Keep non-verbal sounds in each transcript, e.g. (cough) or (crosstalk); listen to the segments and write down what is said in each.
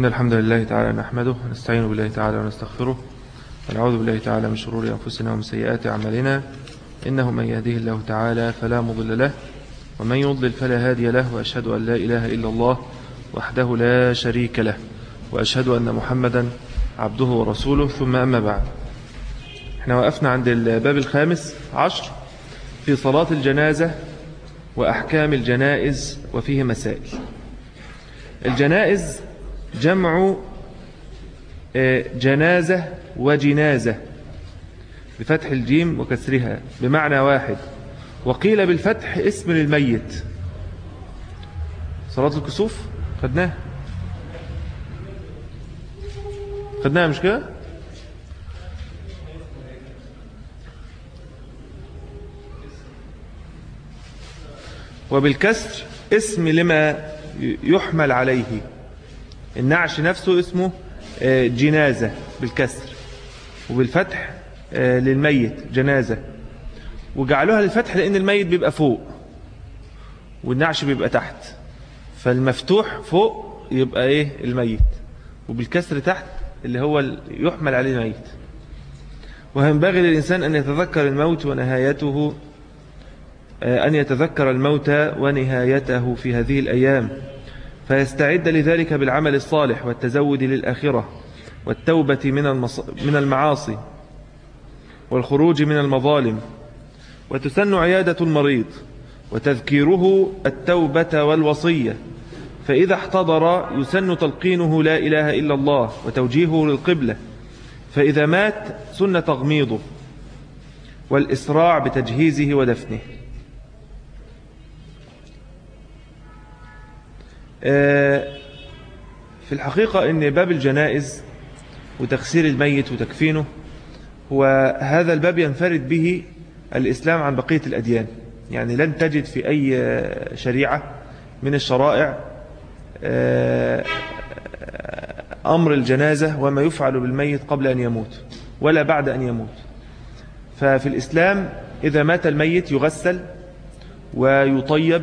إن الحمد لله تعالى نحمده ونستعين بالله تعالى ونستغفره ونعوذ بالله تعالى من شرور أنفسنا ومن سيئات أعمالنا. إنه من يهديه الله تعالى فلا مضل له ومن يضلل فلا هادي له وأشهد أن لا إله إلا الله وحده لا شريك له وأشهد أن محمدا عبده ورسوله. ثم أما بعد إحنا وقفنا عند الباب الخامس عشر في صلاة الجنازة وأحكام الجنائز وفيه مسائل. الجنائز جمع جنازة وجنازة بفتح الجيم وكسرها بمعنى واحد. وقيل بالفتح اسم للميت. صلاة الكسوف؟ خدناها. خدناها مش كده؟ وبالكسر اسم لما يحمل عليه. النعش نفسه اسمه جنازة بالكسر وبالفتح للميت جنازة. وجعلوها للفتح لأن الميت بيبقى فوق والنعش بيبقى تحت. فالمفتوح فوق يبقى إيه؟ الميت. وبالكسر تحت اللي هو يحمل عليه الميت. وينبغي للإنسان أن يتذكر الموت ونهايته أن يتذكر الموت ونهايته في هذه الأيام. فيستعد لذلك بالعمل الصالح والتزود للآخرة والتوبة من, المص... من المعاصي والخروج من المظالم وتسن عيادة المريض وتذكيره التوبة والوصية. فإذا احتضر يسن تلقينه لا إله إلا الله وتوجيهه للقبلة. فإذا مات سن تغميضه والإسراع بتجهيزه ودفنه. في الحقيقة أن باب الجنائز وتغسير الميت وتكفينه هو هذا الباب ينفرد به الإسلام عن بقية الأديان. يعني لن تجد في أي شريعة من الشرائع أمر الجنازة وما يفعل بالميت قبل أن يموت ولا بعد أن يموت. ففي الإسلام إذا مات الميت يغسل ويطيب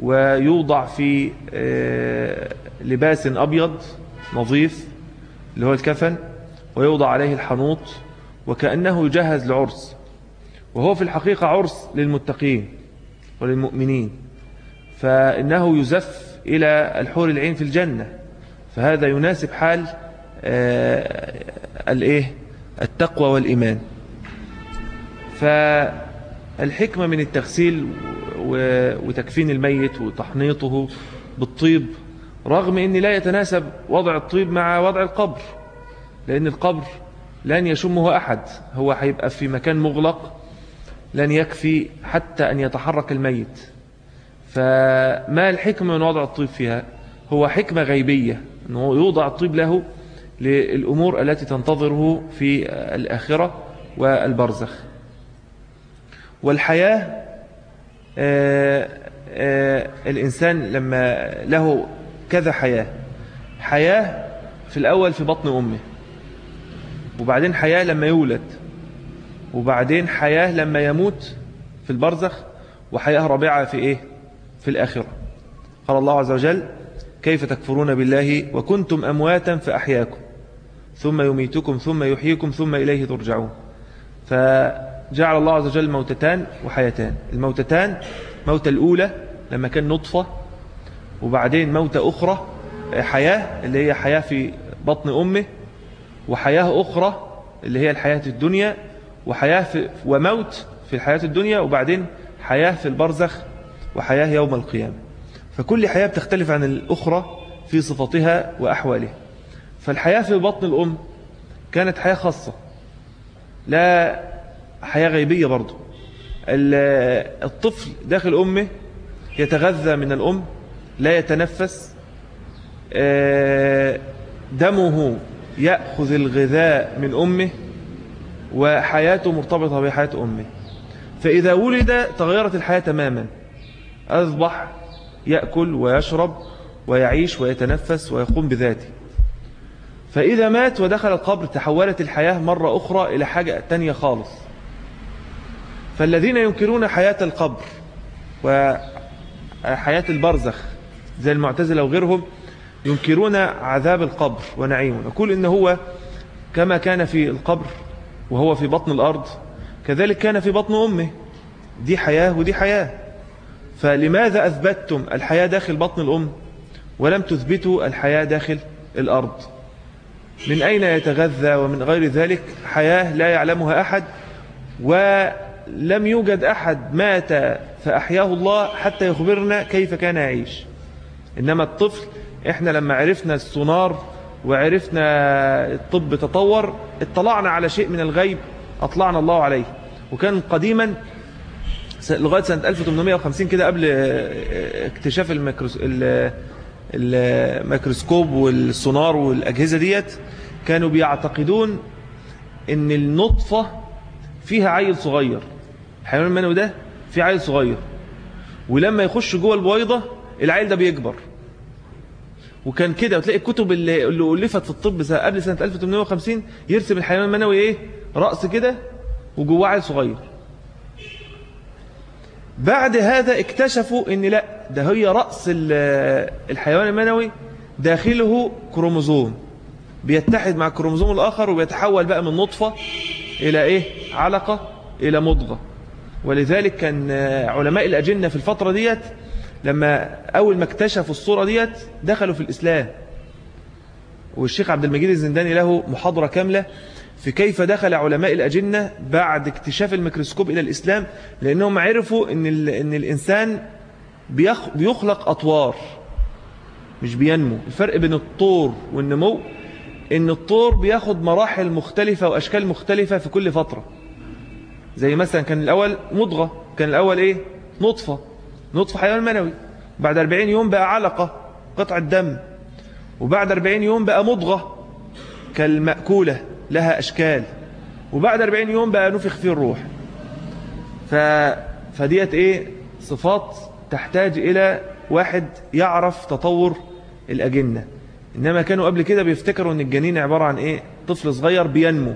ويوضع في لباس أبيض نظيف اللي هو الكفن ويوضع عليه الحنوط وكأنه يجهز لعرس. وهو في الحقيقة عرس للمتقين وللمؤمنين. فإنه يزف إلى الحور العين في الجنة. فهذا يناسب حال الإيه؟ التقوى والإيمان. فالحكمة من التغسيل وتكفين الميت وتحنيطه بالطيب رغم أن لا يتناسب وضع الطيب مع وضع القبر لأن القبر لن يشمه أحد هو هيبقى في مكان مغلق لن يكفي حتى أن يتحرك الميت. فما الحكمة من وضع الطيب فيها؟ هو حكمة غيبية أنه يوضع الطيب له للأمور التي تنتظره في الآخرة والبرزخ. آآ الإنسان لما له كذا حياة حياة في الأول في بطن أمه وبعدين حياة لما يولد وبعدين حياة لما يموت في البرزخ وحياة رابعة في إيه؟ في الآخرة. قال الله عز وجل كيف تكفرون بالله وكنتم أمواتا فأحياكم ثم يميتكم ثم يحييكم ثم إليه ترجعون. فجعل الله عز وجل موتتان وحياتان. الموتتان موتة الأولى لما كان نطفة وبعدين موتة أخرى حياة اللي هي حياة في بطن أمه وحياة أخرى اللي هي الحياة الدنيا وحياة في وموت في الحياة الدنيا وبعدين حياة في البرزخ وحياة يوم القيامة. فكل حياة بتختلف عن الأخرى في صفتها وأحوالها. فالحياة في بطن الأم كانت حياة خاصة. لا حياة غيبية برضو الطفل داخل أمه يتغذى من الأم لا يتنفس دمه يأخذ الغذاء من أمه وحياته مرتبطة بحياة أمه. فإذا ولد تغيرت الحياة تماما. أصبح يأكل ويشرب ويعيش ويتنفس ويقوم بذاته. فإذا مات ودخل القبر تحولت الحياة مرة أخرى إلى حاجة تانية خالص. فالذين ينكرون حياة القبر وحياة البرزخ زي المعتزلة وغيرهم ينكرون عذاب القبر ونعيمه. نقول إن هو كما كان في القبر وهو في بطن الأرض كذلك كان في بطن أمه. دي حياة ودي حياة. فلماذا أثبتتم الحياة داخل بطن الأم ولم تثبتوا الحياة داخل الأرض؟ من أين يتغذى ومن غير ذلك؟ حياة لا يعلمها أحد ولم يوجد أحد مات فأحياه الله حتى يخبرنا كيف كان يعيش. إنما الطفل إحنا لما عرفنا السونار وعرفنا الطب تطور اطلعنا على شيء من الغيب أطلعنا الله عليه. وكان قديما لغاية سنة 1850 كده قبل اكتشاف الميكروس الميكروسكوب والسونار والأجهزة ديت كانوا بيعتقدون إن النطفة فيها عيل صغير. الحيوان المنوي ده فيه عيل صغير. ولما يخش جوه البويضة العيل ده بيكبر. وكان كده وتلاقي الكتب اللي, اللي ألفت في الطب قبل سنة 1850 يرسم الحيوان المنوي إيه؟ رأس كده وجواه عيل صغير. بعد هذا اكتشفوا إن لأ ده هي رأس الحيوان المنوي داخله كروموزوم. بيتحد مع الكروموزوم الآخر وبيتحول بقى من نطفة إلى إيه؟ علقة إلى مضغة. ولذلك كان علماء الأجنة في الفترة ديت لما أول ما اكتشفوا الصورة ديت دخلوا في الإسلام. والشيخ عبد المجيد الزنداني له محاضرة كاملة في كيف دخل علماء الأجنة بعد اكتشاف الميكروسكوب إلى الإسلام لأنهم عرفوا أن, إن الإنسان بيخلق أطوار مش بينمو. الفرق بين الطور والنمو إن الطور بياخد مراحل مختلفة وأشكال مختلفة في كل فترة. زي مثلا كان الأول مضغة كان الأول إيه؟ نطفة. نطفة حيوان منوي. بعد 40 يوم بقى علقة قطعة دم وبعد 40 يوم بقى مضغة كالمأكولة لها أشكال. وبعد 40 يوم بقى نفخ فيه الروح. ف... فديت إيه؟ صفات تحتاج إلى واحد يعرف تطور الأجنة. إنما كانوا قبل كده بيفتكروا أن الجنين عبارة عن إيه؟ طفل صغير بينمو.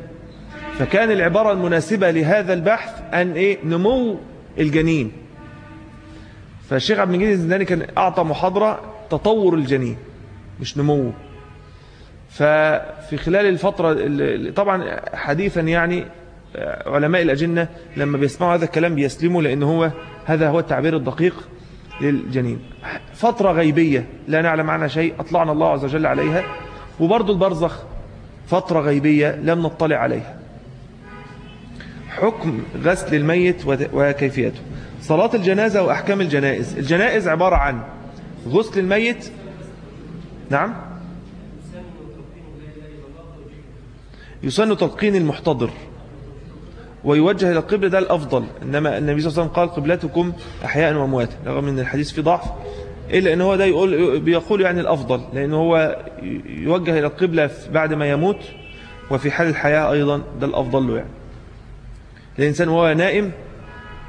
فكان العبارة المناسبة لهذا البحث أن إيه؟ نمو الجنين. فالشيخ عبد المجيد الزنداني كان أعطى محاضرة تطور الجنين مش نموه ففي خلال الفترة طبعا حديثا يعني علماء الأجنة لما بيسمعوا هذا الكلام بيسلموا لأن هو هذا هو التعبير الدقيق للجنين. فترة غيبية لا نعلم عنها شيء أطلعنا الله عز وجل عليها. وبرضو البرزخ فترة غيبية لم نطلع عليها. حكم غسل الميت وكيفيته. صلاة الجنازة وأحكام الجنائز. الجنائز عبارة عن غسل الميت. نعم. يسن تلقين المحتضر ويوجه إلى القبلة ده الأفضل. إنما النبي صلى الله عليه وسلم قال قبلتكم أحياء وأموات. رغم أن الحديث فيه ضعف إلا أن هو ده يقول بيقول يعني الأفضل لأنه هو يوجه إلى القبلة بعد ما يموت وفي حال الحياة أيضا ده الأفضل له يعني. الإنسان وهو نائم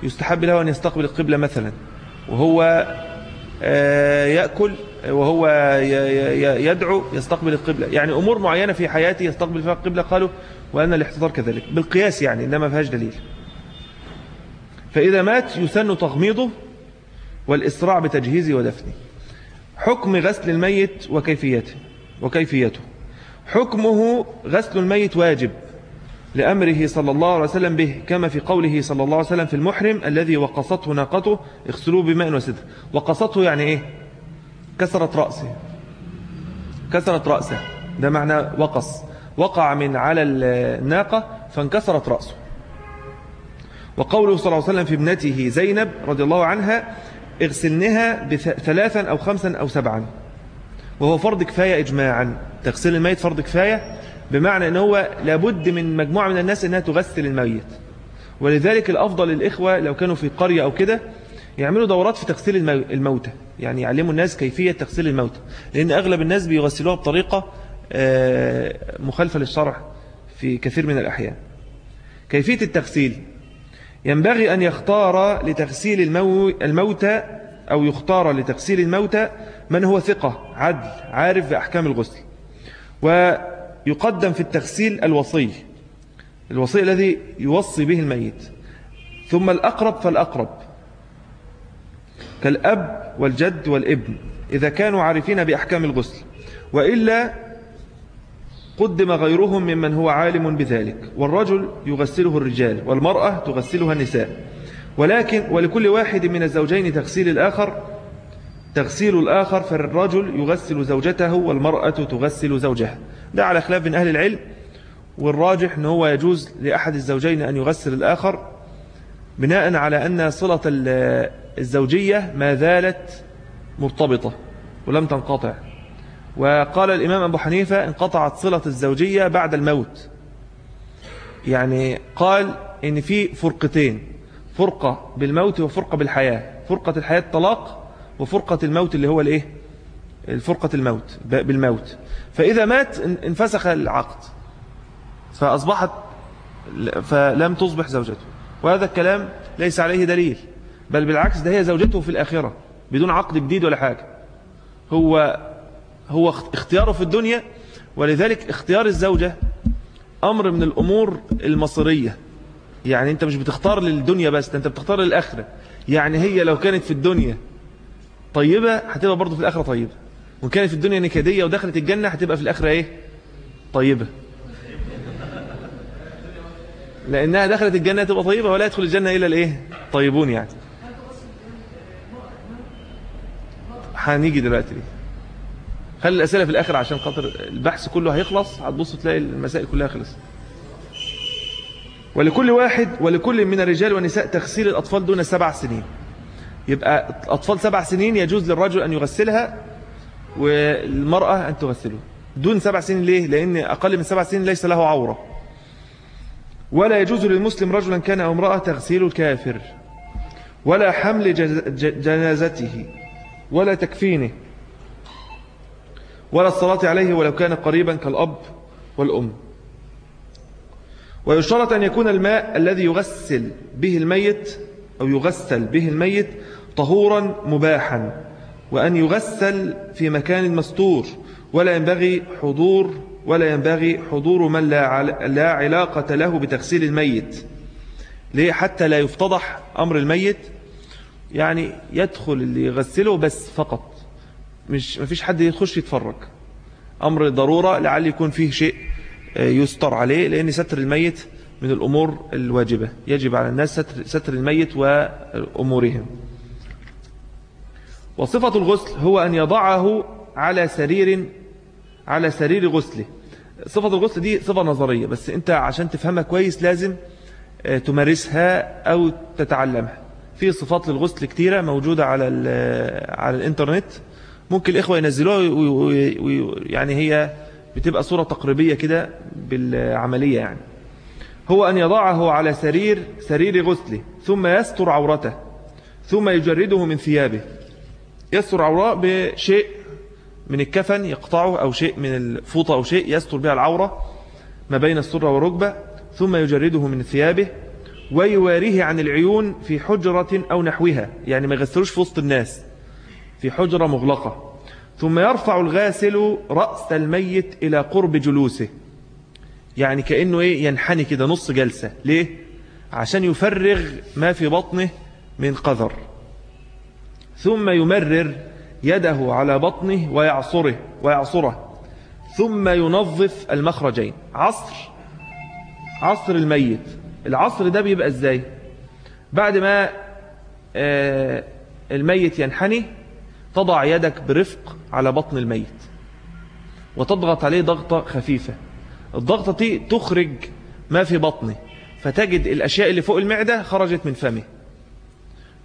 يستحب له أن يستقبل القبلة مثلا وهو آه، يأكل وهو يدعو يستقبل القبلة. يعني أمور معينة في حياته يستقبل فيها القبلة قالوا وأن الاحتضار كذلك. بالقياس يعني إنما فيهاش دليل. فإذا مات يسن تغميضه والإسراع بتجهيزه ودفنه. حكم غسل الميت وكيفيته وكيفيته. حكمه غسل الميت واجب. لأمره صلى الله عليه وسلم به كما في قوله صلى الله عليه وسلم في المحرم الذي وقصته ناقته اغسلوه بماء وسدر وقصته يعني إيه؟ كسرت رأسه. كسرت رأسه. ده معنى وقص. وقع من على الناقة فانكسرت رأسه. وقوله صلى الله عليه وسلم في ابنته زينب رضي الله عنها اغسلنها ثلاثا أو خمسا أو سبعا. وهو فرض كفاية إجماعا. تغسل الميت فرض كفاية؟ بمعنى أنه هو لابد من مجموعة من الناس أنها تغسل الميت. ولذلك الأفضل للإخوة لو كانوا في قرية أو كده يعملوا دورات في تغسيل الموتى. يعني يعلموا الناس كيفية تغسيل الموتى. لأن أغلب الناس بيغسلوها بطريقة آه، مخالفة للشرع في كثير من الأحيان. كيفية التغسيل؟ ينبغي أن يختار لتغسيل الموتى أو يختار لتغسيل الموتى من هو ثقة عدل عارف بأحكام الغسل. ويقدم في التغسيل الوصي الوصي الذي يوصي به الميت. ثم الأقرب فالأقرب كالأب والجد والابن إذا كانوا عارفين بأحكام الغسل. وإلا قدم غيرهم ممن هو عالم بذلك. والرجل يغسله الرجال والمرأة تغسلها النساء. ولكن ولكل واحد من الزوجين تغسيل الآخر تغسيل الآخر فالرجل يغسل زوجته والمرأة تغسل زوجها. ده على خلاف من أهل العلم والراجح أنه هو يجوز لأحد الزوجين أن يغسل الآخر بناء على أن صلة الزوجية ما زالت مرتبطة ولم تنقطع. وقال الإمام أبو حنيفة انقطعت صلة الزوجية بعد الموت. يعني قال إن في فرقتين فرقة بالموت وفرقة بالحياة. فرقة الحياة الطلاق وفرقة الموت اللي هو الإيه؟ الفرقة الموت بالموت. فإذا مات انفسخ العقد. فأصبحت فلم تصبح زوجته. وهذا الكلام ليس عليه دليل بل بالعكس ده هي زوجته في الآخرة بدون عقد جديد ولا حاجة. هو هو اختياره في الدنيا ولذلك اختيار الزوجة أمر من الأمور المصيرية. يعني أنت مش بتختار للدنيا بس أنت بتختار للآخرة. يعني هي لو كانت في الدنيا طيبة هتبقى برضه في الآخرة طيبة. وإن كانت في الدنيا نكدية ودخلت الجنة هتبقى في الآخرة إيه؟ طيبة. لأنها دخلت الجنة تبقى طيبة ولا يدخل الجنة إلا الإيه؟ طيبون يعني. هنيجي دلوقتي. ليه خلي الأسئلة في الآخر عشان خاطر البحث كله هيخلص هتبص تلاقي المسائل كلها خلصت. ولكل واحد ولكل من الرجال والنساء تغسيل الأطفال دون سبع سنين. يبقى أطفال سبع سنين يجوز للرجل أن يغسلها والمرأة أن تغسله. دون سبع سنين ليه؟ لأن أقل من سبع سنين ليس له عورة. ولا يجوز للمسلم رجلا كان أو امرأة تغسيل الكافر. ولا حمل جنازته. ولا تكفينه. ولا الصلاة عليه ولو كان قريبا كالأب والأم. ويشترط أن يكون الماء الذي يغسل به الميت أو يغسل به الميت طهورا مباحا وأن يغسل في مكان مستور ولا ينبغي حضور ولا ينبغي حضور من لا علاقة له بتغسيل الميت. ليه؟ حتى لا يفتضح أمر الميت. يعني يدخل اللي يغسله بس فقط. مش مفيش حد يخش يتفرج. أمر ضرورة لعل يكون فيه شيء آه، يستر عليه لأن ستر الميت من الأمور الواجبة. يجب على الناس ستر, ستر الميت وأمورهم. وصفة الغسل هو أن يضعه على سرير على سرير غسله. صفة الغسل دي صفة نظرية بس أنت عشان تفهمها كويس لازم آه، تمارسها أو تتعلمها. في صفات للغسل كتيرة موجودة على على الإنترنت. ممكن الإخوة ينزلوها يعني هي بتبقى صورة تقريبية كده بالعملية يعني. هو أن يضعه على سرير سرير غسله ثم يستر عورته ثم يجرده من ثيابه. يستر عوراء بشيء من الكفن يقطعه أو شيء من الفوطة أو شيء يستر بها العورة ما بين السرة والركبة ثم يجرده من ثيابه ويواريه عن العيون في حجرة أو نحوها يعني ما يغسلوش في وسط الناس في حجرة مغلقة. ثم يرفع الغاسل رأس الميت إلى قرب جلوسه. يعني كأنه إيه ينحني كده نص جلسة. ليه؟ عشان يفرغ ما في بطنه من قذر. ثم يمرر يده على بطنه ويعصره ويعصره. ثم ينظف المخرجين. عصر عصر الميت. العصر ده بيبقى إزاي؟ بعد ما آه، الميت ينحني تضع يدك برفق على بطن الميت. وتضغط عليه ضغطة خفيفة. الضغطة دي تخرج ما في بطنه فتجد الأشياء اللي فوق المعدة خرجت من فمه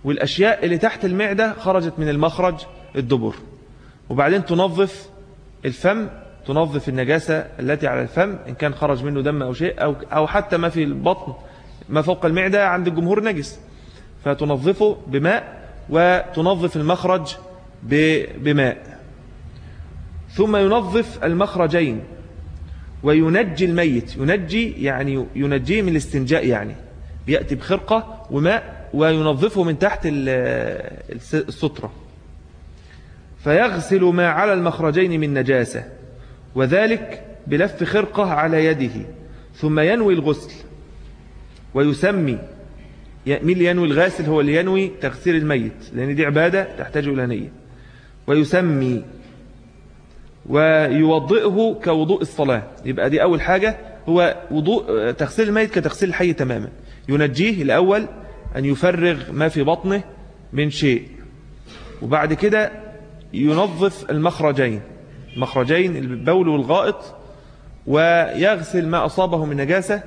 والأشياء اللي تحت المعدة خرجت من المخرج الدبر. وبعدين تنظف الفم تنظف النجاسة التي على الفم إن كان خرج منه دم أو شيء أو, أو حتى ما في البطن ما فوق المعدة عند الجمهور نجس. فتنظفه بماء وتنظف المخرج بماء. ثم ينظف المخرجين. وينجي الميت. ينجي يعني ينجيه من الاستنجاء يعني. بيأتي بخرقة وماء وينظفه من تحت السترة. فيغسل ما على المخرجين من نجاسة. وذلك بلف خرقة على يده. ثم ينوي الغسل. ويسمي. مين اللي ينوي الغاسل؟ هو اللي ينوي تغسيل الميت. لأن دي عبادة تحتاج إلى نية. ويسمي. ويوضئه كوضوء الصلاة. يبقى دي أول حاجة. هو وضوء تغسيل الميت كتغسيل الحي تماما. ينجيه الأول أن يفرغ ما في بطنه من شيء. وبعد كده ينظف المخرجين. مخرجين البول والغائط ويغسل ما أصابه من نجاسة.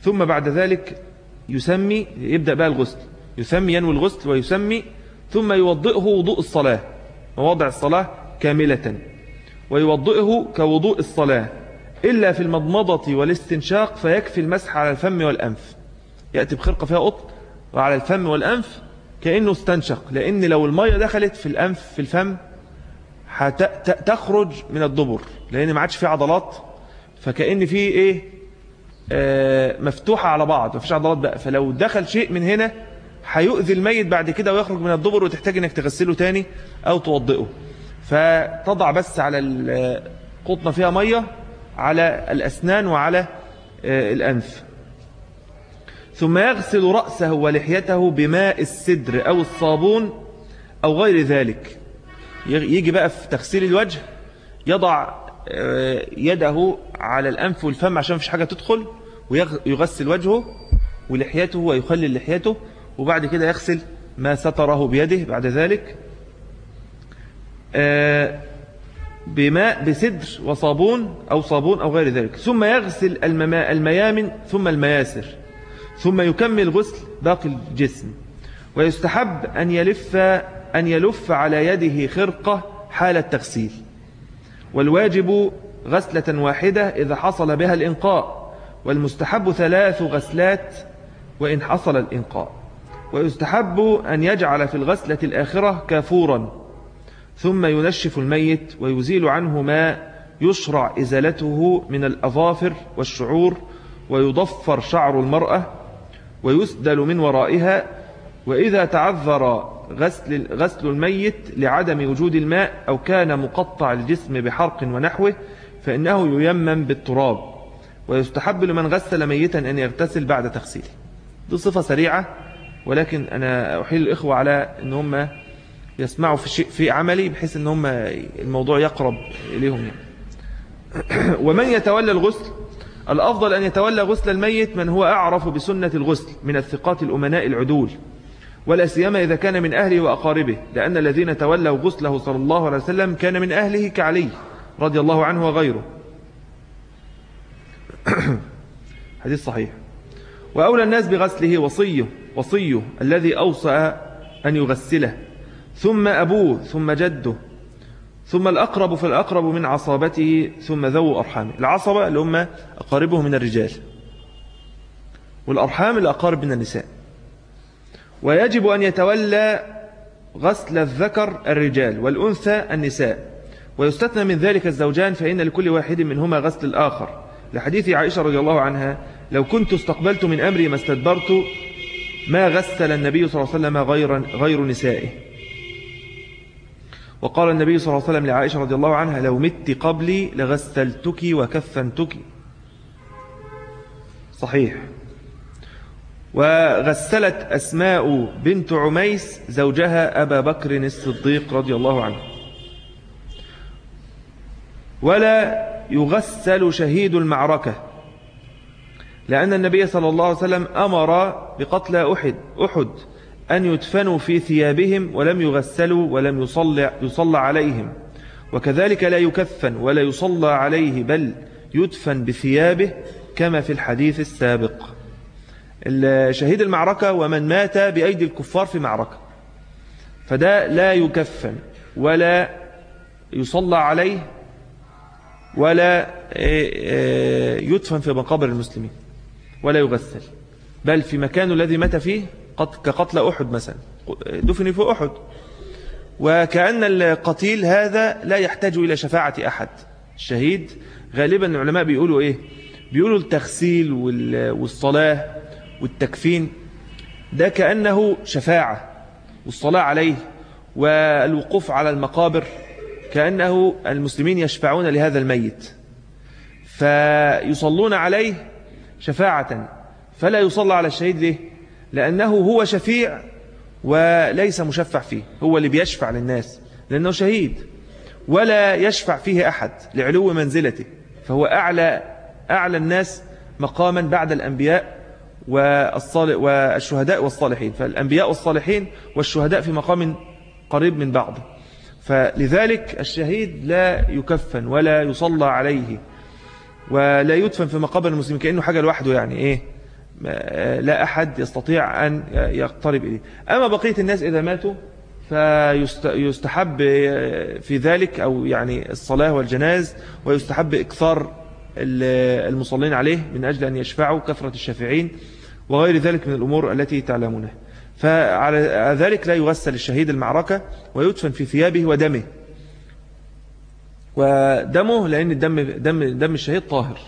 ثم بعد ذلك يسمي يبدأ بقى الغسل. يسمي ينوي الغسل ويسمي ثم يوضئه وضوء الصلاة. مواضع الصلاة كاملة. ويوضئه كوضوء الصلاة إلا في المضمضة والاستنشاق فيكفي المسح على الفم والأنف. يأتي بخرقة فيها قط وعلى الفم والأنف كأنه استنشق لأن لو المية دخلت في الأنف في الفم تخرج من الدبر لأن ما عادش في عضلات فكأن في إيه؟ آه مفتوحة على بعض ما فيش عضلات بقى. فلو دخل شيء من هنا هيؤذي الميت بعد كده ويخرج من الدبر وتحتاج إنك تغسله تاني أو توضئه. فتضع بس على القطنة فيها مية على الأسنان وعلى آه، الأنف. ثم يغسل رأسه ولحيته بماء السدر أو الصابون أو غير ذلك. يجي بقى في تغسيل الوجه يضع آه، يده على الأنف والفم عشان مفيش حاجة تدخل ويغسل وجهه ولحيته ويخلل لحيته وبعد كده يغسل ما ستره بيده بعد ذلك. بماء بسدر وصابون أو صابون أو غير ذلك. ثم يغسل الميامن ثم المياسر. ثم يكمل غسل باقي الجسم. ويستحب أن يلف, أن يلف على يده خرقة حال التغسيل. والواجب غسلة واحدة إذا حصل بها الإنقاء. والمستحب ثلاث غسلات وإن حصل الإنقاء. ويستحب أن يجعل في الغسلة الآخرة كافورا. ثم ينشف الميت ويزيل عنه ما يشرع إزالته من الأظافر والشعور ويضفر شعر المرأة ويسدل من ورائها وإذا تعذر غسل, غسل الميت لعدم وجود الماء أو كان مقطع الجسم بحرق ونحوه فإنه ييمم بالتراب ويستحب لمن غسل ميتا أن يغتسل بعد تغسيله. دي صفة سريعة ولكن أنا أحيل الإخوة على أن هم يسمعوا في شيء في عملي بحيث أن هم الموضوع يقرب إليهم يعني. (clears throat) ومن يتولى الغسل؟ الأفضل أن يتولى غسل الميت من هو أعرف بسنة الغسل من الثقات الأمناء العدول ولا سيما إذا كان من أهله وأقاربه لأن الذين تولوا غسله صلى الله عليه وسلم كان من أهله كعلي رضي الله عنه وغيره. (clears throat) حديث صحيح. وأولى الناس بغسله وصيه وصيه الذي أوصى أن يغسله. ثم أبوه ثم جده ثم الأقرب فالأقرب من عصابته ثم ذو أرحامه العصبة اللي هم أقاربه من الرجال. والأرحام الأقارب من النساء. ويجب أن يتولى غسل الذكر الرجال والأنثى النساء. ويستثنى من ذلك الزوجان فإن لكل واحد منهما غسل الآخر. لحديث عائشة رضي الله عنها لو كنت استقبلت من أمري ما استدبرت ما غسل النبي صلى الله عليه وسلم غير, غير نسائه. وقال النبي صلى الله عليه وسلم لعائشة رضي الله عنها لو مت قبلي لغسلتك وكفنتك. صحيح. وغسلت أسماء بنت عميس زوجها أبا بكر الصديق رضي الله عنه. ولا يغسل شهيد المعركة لأن النبي صلى الله عليه وسلم أمر بقتل أحد أحد. أن يدفنوا في ثيابهم ولم يغسلوا ولم يصلى, يصلى عليهم. وكذلك لا يكفن ولا يصلى عليه بل يدفن بثيابه كما في الحديث السابق. شهيد المعركة ومن مات بأيدي الكفار في معركة. فده لا يكفن ولا يصلى عليه ولا إيه، إيه، يدفن في مقابر المسلمين ولا يغسل. بل في مكانه الذي مات فيه كقتل أحد مثلا. دفن في أحد. وكأن القتيل هذا لا يحتاج إلى شفاعة أحد. الشهيد غالبا العلماء بيقولوا إيه؟ بيقولوا التغسيل والصلاة والتكفين ده كأنه شفاعة. والصلاة عليه. والوقوف على المقابر كأنه المسلمين يشفعون لهذا الميت. فيصلون عليه شفاعة. فلا يصلى على الشهيد ليه؟ لأنه هو شفيع وليس مشفع فيه هو اللي بيشفع للناس لأنه شهيد ولا يشفع فيه أحد لعلو منزلته فهو أعلى, أعلى الناس مقاما بعد الأنبياء والشهداء والصالحين فالأنبياء والصالحين والشهداء في مقام قريب من بعض فلذلك الشهيد لا يكفن ولا يصلى عليه ولا يدفن في مقابر المسلمين كأنه حاجة لوحده يعني إيه؟ لا أحد يستطيع أن يقترب إليه. أما بقية الناس إذا ماتوا فيستحب في ذلك أو يعني الصلاة والجناز ويستحب إكثار المصلين عليه من أجل أن يشفعوا كثرة الشافعين وغير ذلك من الأمور التي تعلمونها. فعلى ذلك لا يغسل الشهيد المعركة ويدفن في ثيابه ودمه. ودمه لأن الدم دم, دم الشهيد طاهر.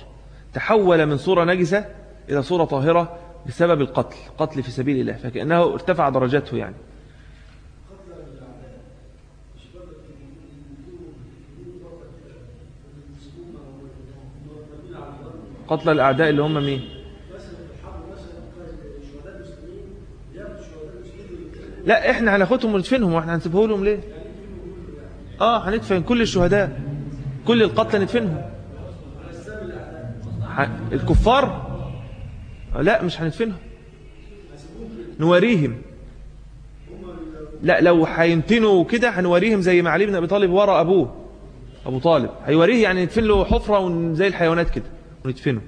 تحول من صورة نجسة إلى صورة طاهرة بسبب القتل قتل في سبيل الله فكأنه ارتفع درجاته يعني. قتل الأعداء اللي هم مين؟ لا إحنا هناخدهم وندفنهم وإحنا هنسيبه لهم ليه؟ آه هندفن كل الشهداء كل القتلى ندفنهم. الكفار؟ لا مش هندفنهم. نوريهم. لا لو هينتنوا كده هنوريهم زي ما علي بن أبي طالب ورا أبوه أبو طالب. هيوريه يعني ندفن له حفرة زي الحيوانات كده وندفنه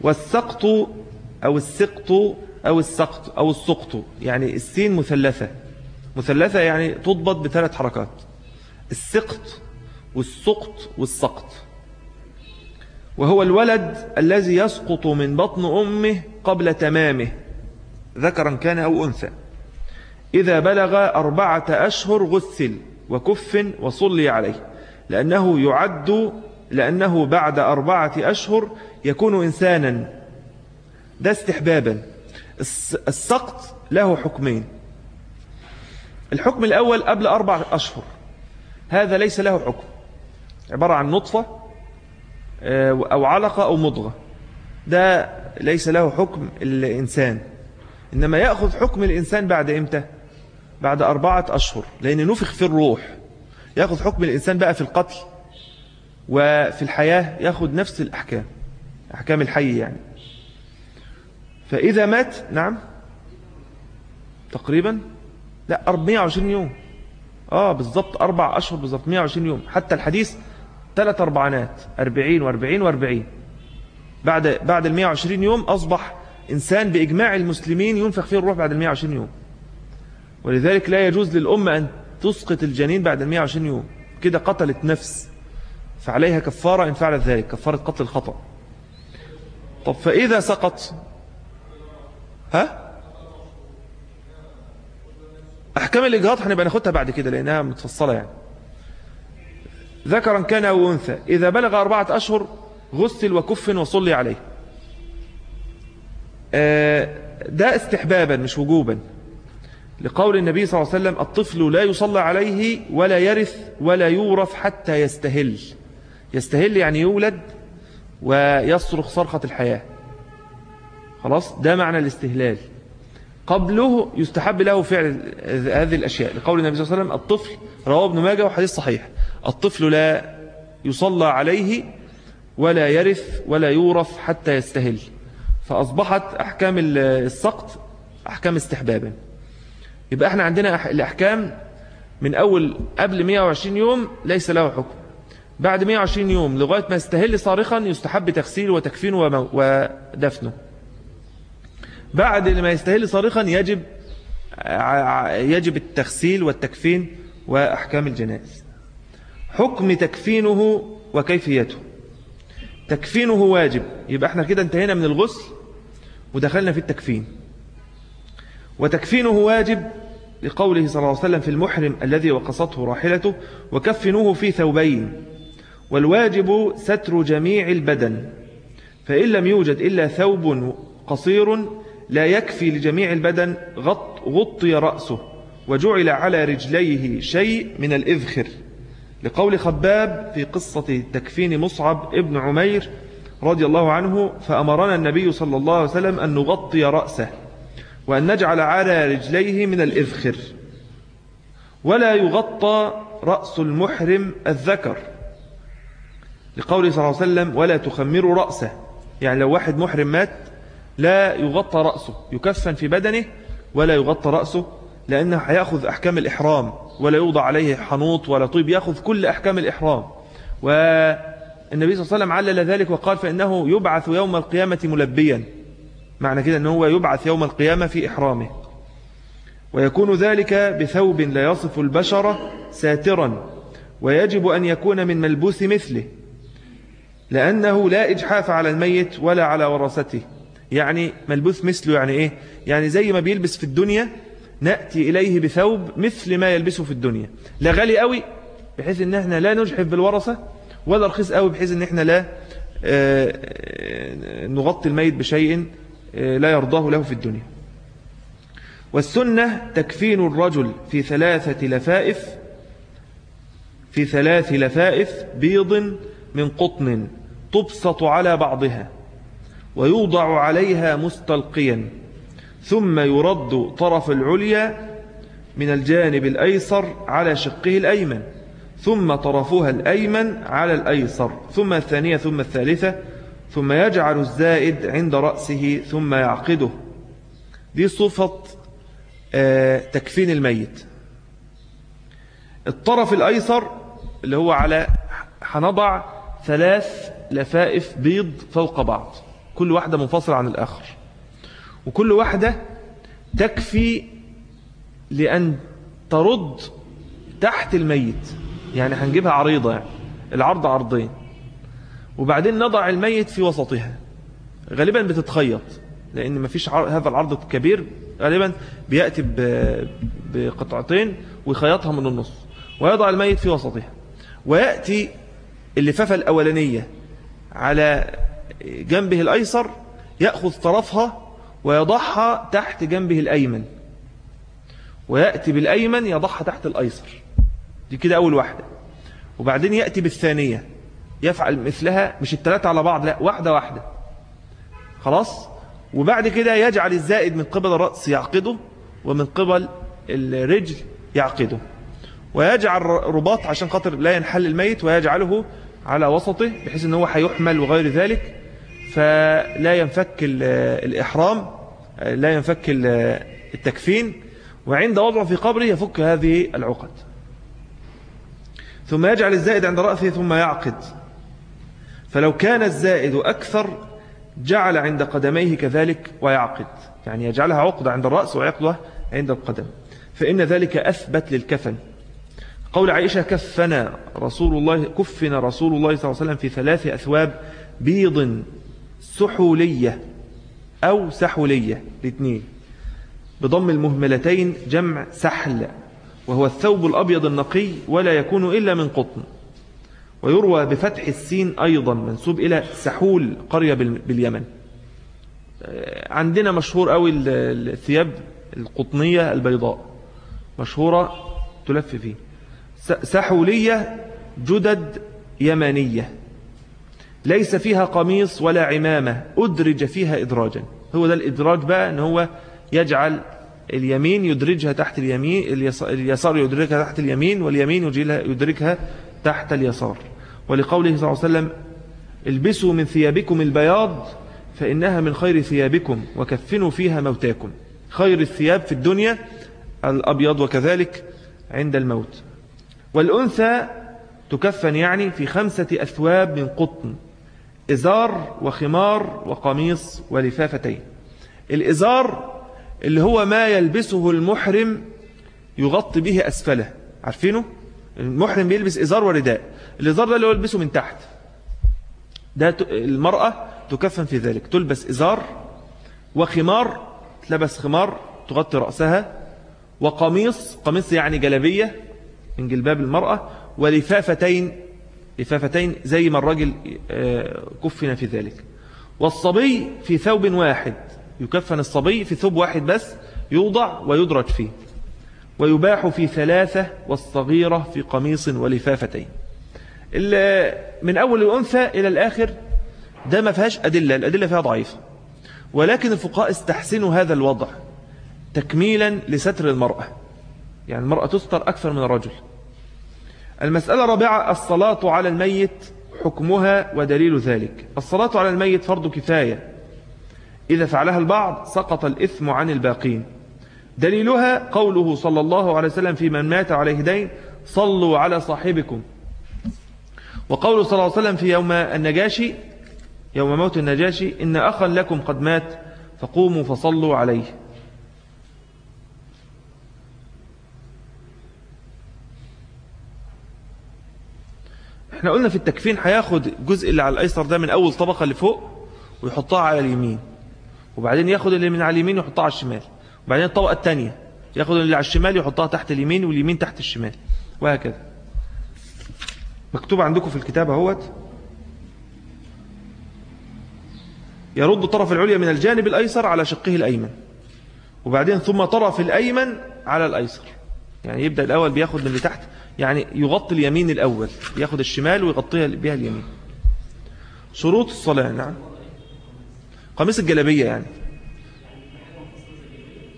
والسقط أو السقط أو السقط أو السقط يعني السين مثلثة. مثلثة يعني تضبط بثلاث حركات. السقط والسقط والسقط. وهو الولد الذي يسقط من بطن أمه قبل تمامه ذكرا كان أو أنثى. إذا بلغ أربعة أشهر غسل وكف وصلي عليه لأنه يعد لأنه بعد أربعة أشهر يكون إنسانا. ده استحبابا. السقط له حكمين. الحكم الأول قبل أربع أشهر هذا ليس له حكم. عبارة عن نطفة أو علقة أو مضغة. ده ليس له حكم الإنسان. إنما يأخذ حكم الإنسان بعد إمتى؟ بعد أربعة أشهر. لأن نفخ في الروح. يأخذ حكم الإنسان بقى في القتل. وفي الحياة يأخذ نفس الأحكام. أحكام الحي يعني. فإذا مات نعم. تقريبا. لا 120 يوم. آه بالضبط أربع أشهر بالضبط 120 يوم. حتى الحديث ثلاث أربعانات 40 و40 و40 بعد بعد ال 120 يوم أصبح إنسان بإجماع المسلمين ينفخ فيه الروح بعد ال 120 يوم. ولذلك لا يجوز للأمة أن تسقط الجنين بعد ال 120 يوم. كده قتلت نفس. فعليها كفارة إن فعلت ذلك كفارة قتل الخطأ. طب فإذا سقط؟ ها؟ أحكام الإجهاض هنبقى ناخدها بعد كده لأنها متفصلة يعني. ذكرا كان أو أنثى. إذا بلغ أربعة أشهر غسل وكف وصلي عليه. آه، ده استحبابا مش وجوبا. لقول النبي صلى الله عليه وسلم الطفل لا يصلى عليه ولا يرث ولا يورث حتى يستهل. يستهل يعني يولد ويصرخ صرخة الحياة. خلاص؟ ده معنى الاستهلال. قبله يستحب له فعل هذه الأشياء. لقول النبي صلى الله عليه وسلم الطفل رواه ابن ماجه وحديث صحيح. الطفل لا يصلى عليه ولا يرث ولا يورث حتى يستهل. فأصبحت أحكام السقط أحكام استحبابا يبقى إحنا عندنا الأحكام من أول قبل 120 يوم ليس له حكم. بعد 120 يوم لغاية ما يستهل صارخا يستحب تغسيله وتكفينه ودفنه. بعد ما يستهل صارخا يجب يجب التغسيل والتكفين وأحكام الجنائز. حكم تكفينه وكيفيته. تكفينه واجب. يبقى إحنا كده انتهينا من الغسل ودخلنا في التكفين. وتكفينه واجب لقوله صلى الله عليه وسلم في المحرم الذي وقصته راحلته وكفنوه في ثوبين والواجب ستر جميع البدن فإن لم يوجد إلا ثوب قصير لا يكفي لجميع البدن غط غطي رأسه وجعل على رجليه شيء من الإذخر. لقول خباب في قصة تكفين مصعب ابن عمير رضي الله عنه فأمرنا النبي صلى الله عليه وسلم أن نغطي رأسه وأن نجعل على رجليه من الإذخر. ولا يغطى رأس المحرم الذكر لقوله صلى الله عليه وسلم ولا تخمروا رأسه. يعني لو واحد محرم مات لا يغطى رأسه يكفن في بدنه ولا يغطى رأسه. لأنه هيأخذ أحكام الإحرام ولا يوضع عليه حنوط ولا طيب يأخذ كل أحكام الإحرام. والنبي صلى الله عليه وسلم علل ذلك وقال فإنه يبعث يوم القيامة ملبيا. معنى كده أنه هو يبعث يوم القيامة في إحرامه. ويكون ذلك بثوب لا يصف البشرة ساترا ويجب أن يكون من ملبوس مثله لأنه لا إجحاف على الميت ولا على ورثته. يعني ملبوس مثله يعني إيه؟ يعني زي ما بيلبس في الدنيا نأتي إليه بثوب مثل ما يلبسه في الدنيا. لا غالي قوي بحيث إن إحنا لا نجحف بالورثة ولا رخيص قوي بحيث إن إحنا لا آه، آه، نغطي الميت بشيء آه، لا يرضاه له في الدنيا. والسنة تكفين الرجل في ثلاثة لفائف في ثلاث لفائف بيض من قطن تبسط على بعضها ويوضع عليها مستلقيا. ثم يرد طرف العليا من الجانب الأيسر على شقه الأيمن ثم طرفها الأيمن على الأيسر ثم الثانية ثم الثالثة ثم يجعل الزائد عند رأسه ثم يعقده. دي صفة آه، تكفين الميت. الطرف الأيسر اللي هو على هنضع ثلاث لفائف بيض فوق بعض كل واحدة منفصلة عن الآخر. وكل واحدة تكفي لأن ترد تحت الميت. يعني هنجيبها عريضة يعني. العرض عرضين. وبعدين نضع الميت في وسطها. غالبا بتتخيط. لأن ما فيش هذا العرض الكبير غالبا بيأتي بقطعتين ويخيطها من النص. ويضع الميت في وسطها. ويأتي اللفافة الأولانية على جنبه الأيسر يأخذ طرفها ويضعها تحت جنبه الأيمن. ويأتي بالأيمن يضعها تحت الأيسر. دي كده أول واحدة. وبعدين يأتي بالثانية. يفعل مثلها مش الثلاثة على بعض لا واحدة واحدة. خلاص؟ وبعد كده يجعل الزائد من قبل الرأس يعقده ومن قبل الرجل يعقده. ويجعل رباط عشان خاطر لا ينحل الميت ويجعله على وسطه بحيث إن هو هيحمل وغير ذلك. فلا ينفك الإحرام لا ينفك التكفين وعند وضعه في قبره يفك هذه العقد. ثم يجعل الزائد عند رأسه ثم يعقد. فلو كان الزائد أكثر جعل عند قدميه كذلك ويعقد. يعني يجعلها عقدة عند الرأس ويعقدها عند القدم. فإن ذلك أثبت للكفن. قول عائشة كفنا رسول الله كفن رسول الله صلى الله عليه وسلم في ثلاث أثواب بيض سحولية أو سحولية الاثنين بضم المهملتين جمع سحل وهو الثوب الأبيض النقي ولا يكون إلا من قطن. ويروى بفتح السين أيضا منسوب إلى سحول قرية باليمن. عندنا مشهور أوي الثياب القطنية البيضاء مشهورة تلف فيه. سحولية جدد يمنية. ليس فيها قميص ولا عمامة أدرج فيها إدراجا. هو ده الإدراج بقى أن هو يجعل اليمين يدرجها تحت اليمين اليسار يدرجها تحت اليمين واليمين يدرجها تحت اليسار. ولقوله صلى الله عليه وسلم البسوا من ثيابكم البياض فإنها من خير ثيابكم وكفنوا فيها موتاكم. خير الثياب في الدنيا الأبيض وكذلك عند الموت. والأنثى تكفن يعني في خمسة أثواب من قطن. إزار وخمار وقميص ولفافتين الإزار اللي هو ما يلبسه المحرم يغطي به أسفله. عارفينه؟ المحرم بيلبس إزار ورداء. الإزار ده اللي هو يلبسه من تحت. ده المرأة تكفن في ذلك. تلبس إزار وخمار تلبس خمار تغطي رأسها. وقميص قميص يعني جلبية من جلباب المرأة. ولفافتين لفافتين زي ما الرجل آه، كفن في ذلك. والصبي في ثوب واحد يكفن الصبي في ثوب واحد بس يوضع ويدرج فيه. ويباح في ثلاثة والصغيرة في قميص ولفافتين. من أول الأنثى إلى الآخر ده ما فيهاش أدلة الأدلة فيها ضعيفة. ولكن الفقهاء استحسنوا هذا الوضع تكميلا لستر المرأة. يعني المرأة تستر أكثر من الرجل. المسألة الرابعة الصلاة على الميت حكمها ودليل ذلك. الصلاة على الميت فرض كفاية. إذا فعلها البعض سقط الإثم عن الباقين. دليلها قوله صلى الله عليه وسلم في من مات عليه دين صلوا على صاحبكم وقوله صلى الله عليه وسلم في يوم النجاشي يوم موت النجاشي إن أخا لكم قد مات فقوموا فصلوا عليه إحنا قلنا في التكفين هياخد الجزء اللي على الأيسر ده من أول طبقة لفوق ويحطها على اليمين. وبعدين ياخد اللي من على اليمين ويحطها على الشمال. وبعدين الطبقة الثانية ياخد اللي على الشمال يحطها تحت اليمين واليمين تحت الشمال. وهكذا. مكتوب عندكم في الكتاب أهوت. يرد طرف العليا من الجانب الأيسر على شقه الأيمن. وبعدين ثم طرف الأيمن على الأيسر. يعني يبدأ الأول بياخد من اللي تحت يعني يغطي اليمين الأول ياخد الشمال ويغطيها بها اليمين. شروط الصلاة نعم. قميص الجلبية يعني.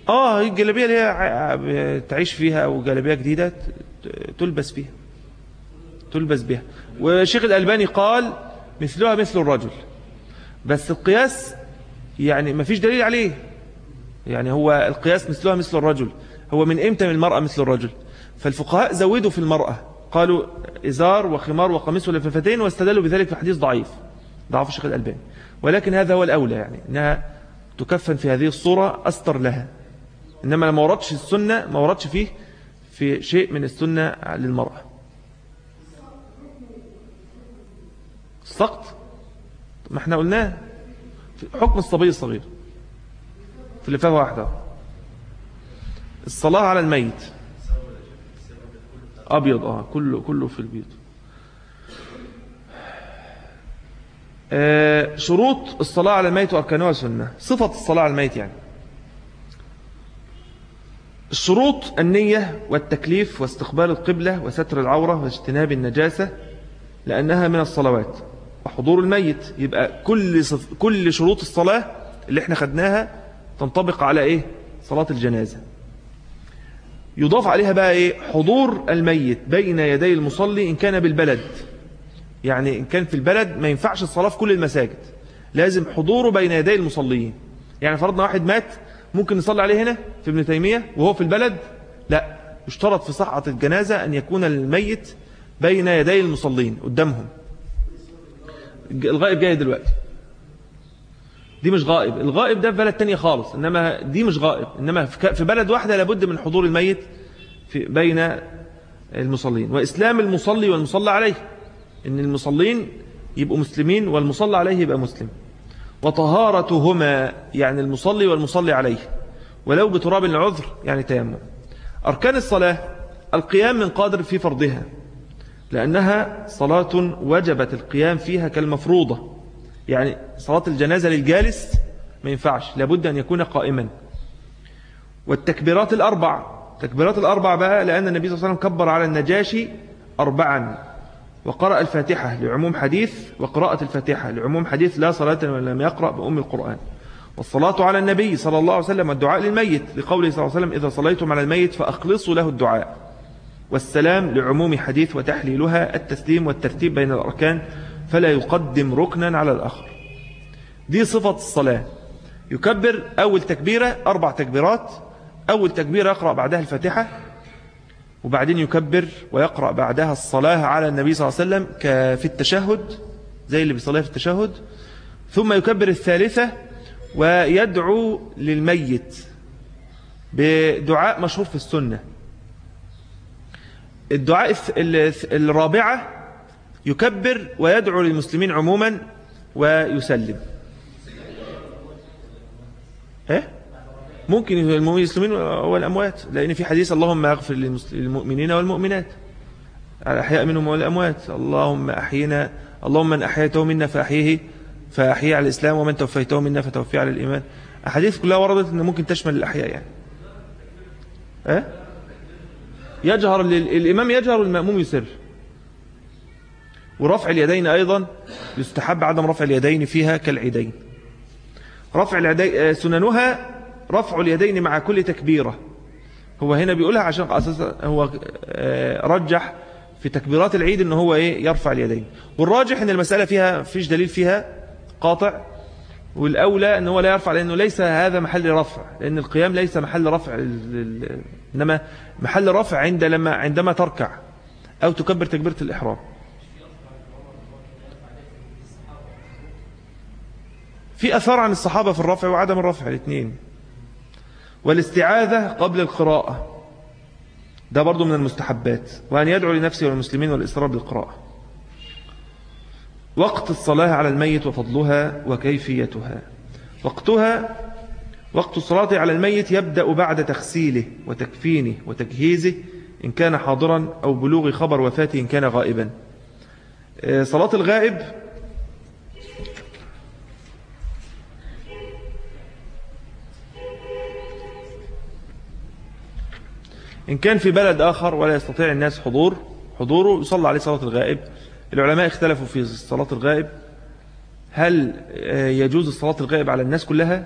آه الجلبية اللي هي تعيش فيها أو جلبية جديدة تلبس فيها تلبس بها. والشيخ الألباني قال مثلها مثل الرجل. بس القياس يعني ما فيش دليل عليه. يعني هو القياس مثلها مثل الرجل. هو من إمتى من المرأة مثل الرجل؟ فالفقهاء زودوا في المرأة. قالوا إزار وخمار وقميص ولفافتين واستدلوا بذلك في حديث ضعيف. ضعف الشيخ الألباني. ولكن هذا هو الأولى يعني إنها تكفن في هذه الصورة أستر لها. إنما ما وردش السنة ما وردش فيه في شيء من السنة للمرأة. السقط؟ ما إحنا قلناه. حكم الصبي الصغير. في فيها واحدة. الصلاة على الميت. أبيض آه كله, كله في البيض. آه شروط الصلاة على الميت وأركانها سنة صفة الصلاة على الميت يعني. الشروط النية والتكليف واستقبال القبلة وستر العورة واجتناب النجاسة لأنها من الصلوات. وحضور الميت يبقى كل صف كل شروط الصلاة اللي إحنا خدناها تنطبق على إيه؟ صلاة الجنازة. يضاف عليها بقى إيه؟ حضور الميت بين يدي المصلي إن كان بالبلد. يعني إن كان في البلد ما ينفعش الصلاة في كل المساجد. لازم حضوره بين يدي المصلين يعني فرضنا واحد مات ممكن نصلي عليه هنا في ابن تيمية وهو في البلد؟ لا. يشترط في صحة الجنازة أن يكون الميت بين يدي المصلين قدامهم. الغائب جاي دلوقتي. دي مش غائب. الغائب ده في بلد تانية خالص إنما دي مش غائب. إنما في بلد واحدة لابد من حضور الميت في بين المصلين. وإسلام المصلي والمصلى عليه. إن المصلين يبقوا مسلمين والمصلى عليه يبقى مسلم. وطهارتهما يعني المصلي والمصلي عليه. ولو بتراب العذر يعني تيمم. أركان الصلاة القيام من قادر في فرضها. لأنها صلاة وجبت القيام فيها كالمفروضة. يعني صلاة الجنازة للجالس ما ينفعش لابد أن يكون قائما. والتكبيرات الأربع تكبيرات الأربع بقى لأن النبي صلى الله عليه وسلم كبر على النجاشي أربعا. وقرأ الفاتحة لعموم حديث وقراءة الفاتحة لعموم حديث لا صلاة لم يقرأ بأم القرآن. والصلاة على النبي صلى الله عليه وسلم والدعاء للميت لقوله صلى الله عليه وسلم إذا صليتم على الميت فأخلصوا له الدعاء. والسلام لعموم حديث وتحليلها التسليم والترتيب بين الأركان. فلا يقدم ركنا على الآخر. دي صفة الصلاة. يكبر أول تكبيرة أربع تكبيرات أول تكبيرة يقرأ بعدها الفاتحة وبعدين يكبر ويقرأ بعدها الصلاة على النبي صلى الله عليه وسلم في التشهد زي اللي بيصليها في التشهد. ثم يكبر الثالثة ويدعو للميت بدعاء مشهور في السنة. الدعاء الرابعة يكبر ويدعو للمسلمين عموما ويسلم. إيه ممكن المسلمين والأموات لأن في حديث اللهم أغفر للمؤمنين والمؤمنات. الأحياء منهم والأموات. اللهم أحينا اللهم من أحييته منا فأحيه فأحيي على الإسلام ومن توفيته منا فتوفي على الإيمان. أحاديث كلها وردت أنه ممكن تشمل الأحياء يعني. أه؟ يجهر الإمام يجهر والمأموم يسر ورفع اليدين أيضا يستحب عدم رفع اليدين فيها كالعيدين. رفع اليدين سننها رفع اليدين مع كل تكبيرة. هو هنا بيقولها عشان أساسا هو آه، رجح في تكبيرات العيد ان هو إيه يرفع اليدين. والراجح إن المسألة فيها فيش دليل فيها قاطع. والأولى إن هو لا يرفع لأنه ليس هذا محل رفع لأن القيام ليس محل رفع إنما محل رفع عند لما عندما تركع أو تكبر تكبيرة الإحرام. في أثار عن الصحابة في الرفع وعدم الرفع الاثنين. والاستعاذة قبل القراءة. ده برضو من المستحبات وأن يدعو لنفسه والمسلمين والإصرار بالقراءة. وقت الصلاة على الميت وفضلها وكيفيتها. وقتها وقت الصلاة على الميت يبدأ بعد تغسيله وتكفينه وتجهيزه إن كان حاضرا أو بلوغ خبر وفاته إن كان غائبا. آه، صلاة الغائب إن كان في بلد آخر ولا يستطيع الناس حضور حضوره يصلى عليه صلاة الغائب. العلماء اختلفوا في صلاة الغائب. هل آه، يجوز الصلاة الغائب على الناس كلها؟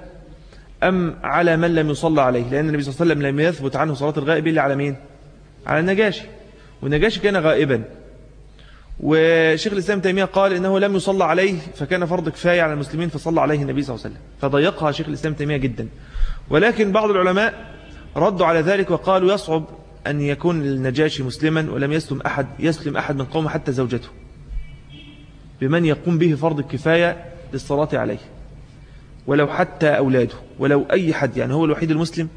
أم على من لم يصلى عليه؟ لأن النبي صلى الله عليه وسلم لم يثبت عنه صلاة الغائب إلا على مين؟ على النجاشي. والنجاشي كان غائبا. وشيخ الإسلام تيمية قال إنه لم يصلى عليه فكان فرض كفاية على المسلمين فصلى عليه النبي صلى الله عليه وسلم. فضيقها شيخ الإسلام تيمية جدا. ولكن بعض العلماء ردوا على ذلك وقالوا يصعب أن يكون النجاشي مسلما ولم يسلم أحد يسلم أحد من قومه حتى زوجته. بمن يقوم به فرض الكفاية للصلاة عليه. ولو حتى أولاده ولو أي حد يعني هو الوحيد المسلم.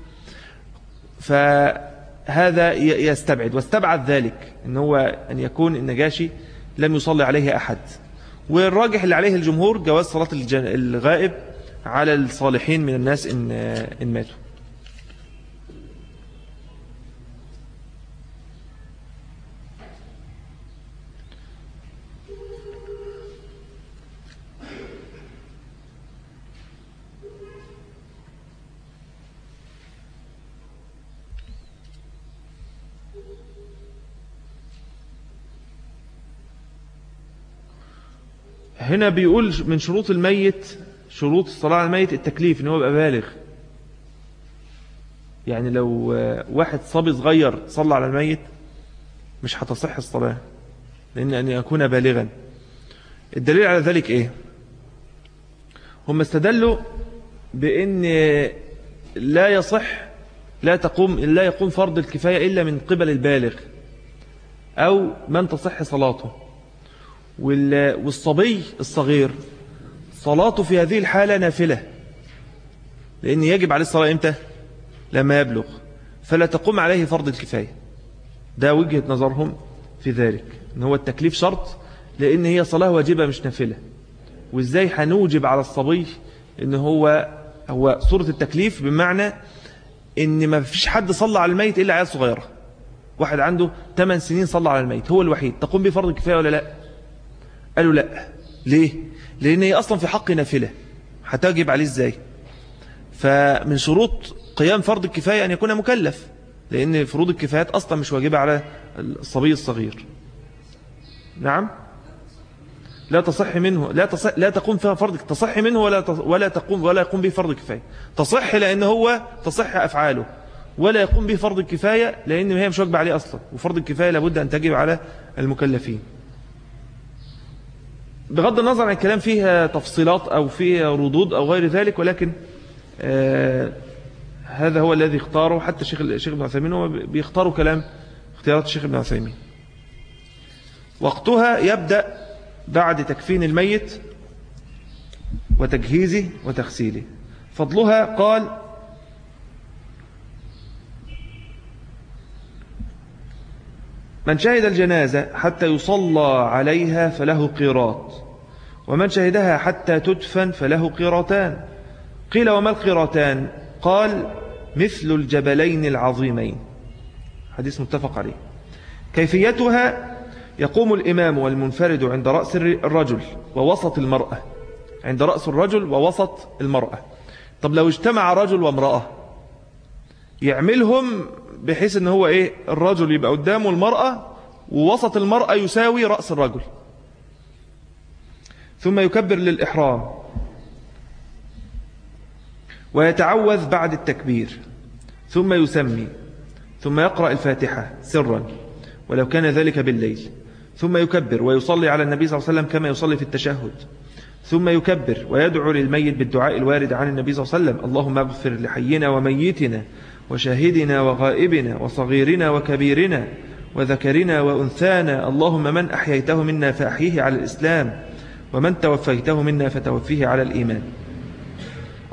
فهذا يستبعد. واستبعد ذلك أن هو أن يكون النجاشي لم يصلي عليه أحد. والراجح اللي عليه الجمهور جواز صلاة الغائب على الصالحين من الناس إن, إن ماتوا. هنا بيقول من شروط الميت شروط الصلاة على الميت التكليف إن هو يبقى بالغ. يعني لو واحد صبي صغير صلى على الميت مش هتصح الصلاة. لأن أن يكون بالغا. الدليل على ذلك إيه؟ هم استدلوا بأن لا يصح لا تقوم لا يقوم فرض الكفاية إلا من قبل البالغ أو من تصح صلاته. والصبي الصغير. صلاته في هذه الحالة نافلة. لأن يجب عليه الصلاة إمتى؟ لما يبلغ. فلا تقوم عليه فرض الكفاية. ده وجهة نظرهم في ذلك. إن هو التكليف شرط لأن هي صلاة واجبة مش نافلة. وإزاي هنوجب على الصبي إن هو هو صورة التكليف بمعنى إن ما فيش حد صلى على الميت إلا عيال صغيرة. واحد عنده 8 سنين صلى على الميت. هو الوحيد. تقوم به فرض الكفاية ولا لا؟ قالوا لا. ليه؟ لأن هي أصلا في حق نافلة. هتجب عليه إزاي؟ فمن شروط قيام فرض الكفاية أن يكون مكلف لأن فروض الكفايات أصلا مش واجبة على الصبي الصغير. نعم؟ لا تصح منه لا تصح لا تقوم فيها فرض تصح منه ولا ولا تقوم ولا يقوم به فرض كفايه تصح لأن هو تصح أفعاله. ولا يقوم به فرض الكفاية لأن هي مش واجبة عليه أصلا. وفرض الكفاية لابد أن تجب على المكلفين. بغض النظر عن الكلام فيها تفصيلات أو فيها ردود أو غير ذلك ولكن آه هذا هو الذي اختاره حتى الشيخ الشيخ ابن عثيمين هو بيختاروا كلام اختيارات الشيخ ابن عثيمين. وقتها يبدأ بعد تكفين الميت وتجهيزه وتغسيله. فضلها قال من شهد الجنازة حتى يصلى عليها فله قيراط. ومن شهدها حتى تدفن فله قيراتان قيل وما القيراتان قال مثل الجبلين العظيمين. حديث متفق عليه. كيفيتها؟ يقوم الإمام والمنفرد عند رأس الرجل ووسط المرأة. عند رأس الرجل ووسط المرأة. طب لو اجتمع رجل وامرأة يعملهم بحيث إن هو إيه؟ الرجل يبقى قدامه المرأة ووسط المرأة يساوي رأس الرجل. ثم يكبر للإحرام. ويتعوذ بعد التكبير. ثم يسمي. ثم يقرأ الفاتحة سرا. ولو كان ذلك بالليل. ثم يكبر ويصلي على النبي صلى الله عليه وسلم كما يصلي في التشهد. ثم يكبر ويدعو للميت بالدعاء الوارد عن النبي صلى الله عليه وسلم. اللهم اغفر لحينا وميتنا وشاهدنا وغائبنا وصغيرنا وكبيرنا وذكرنا وأنثانا اللهم من أحييته منا فأحيه على الإسلام ومن توفيته منا فتوفيه على الإيمان.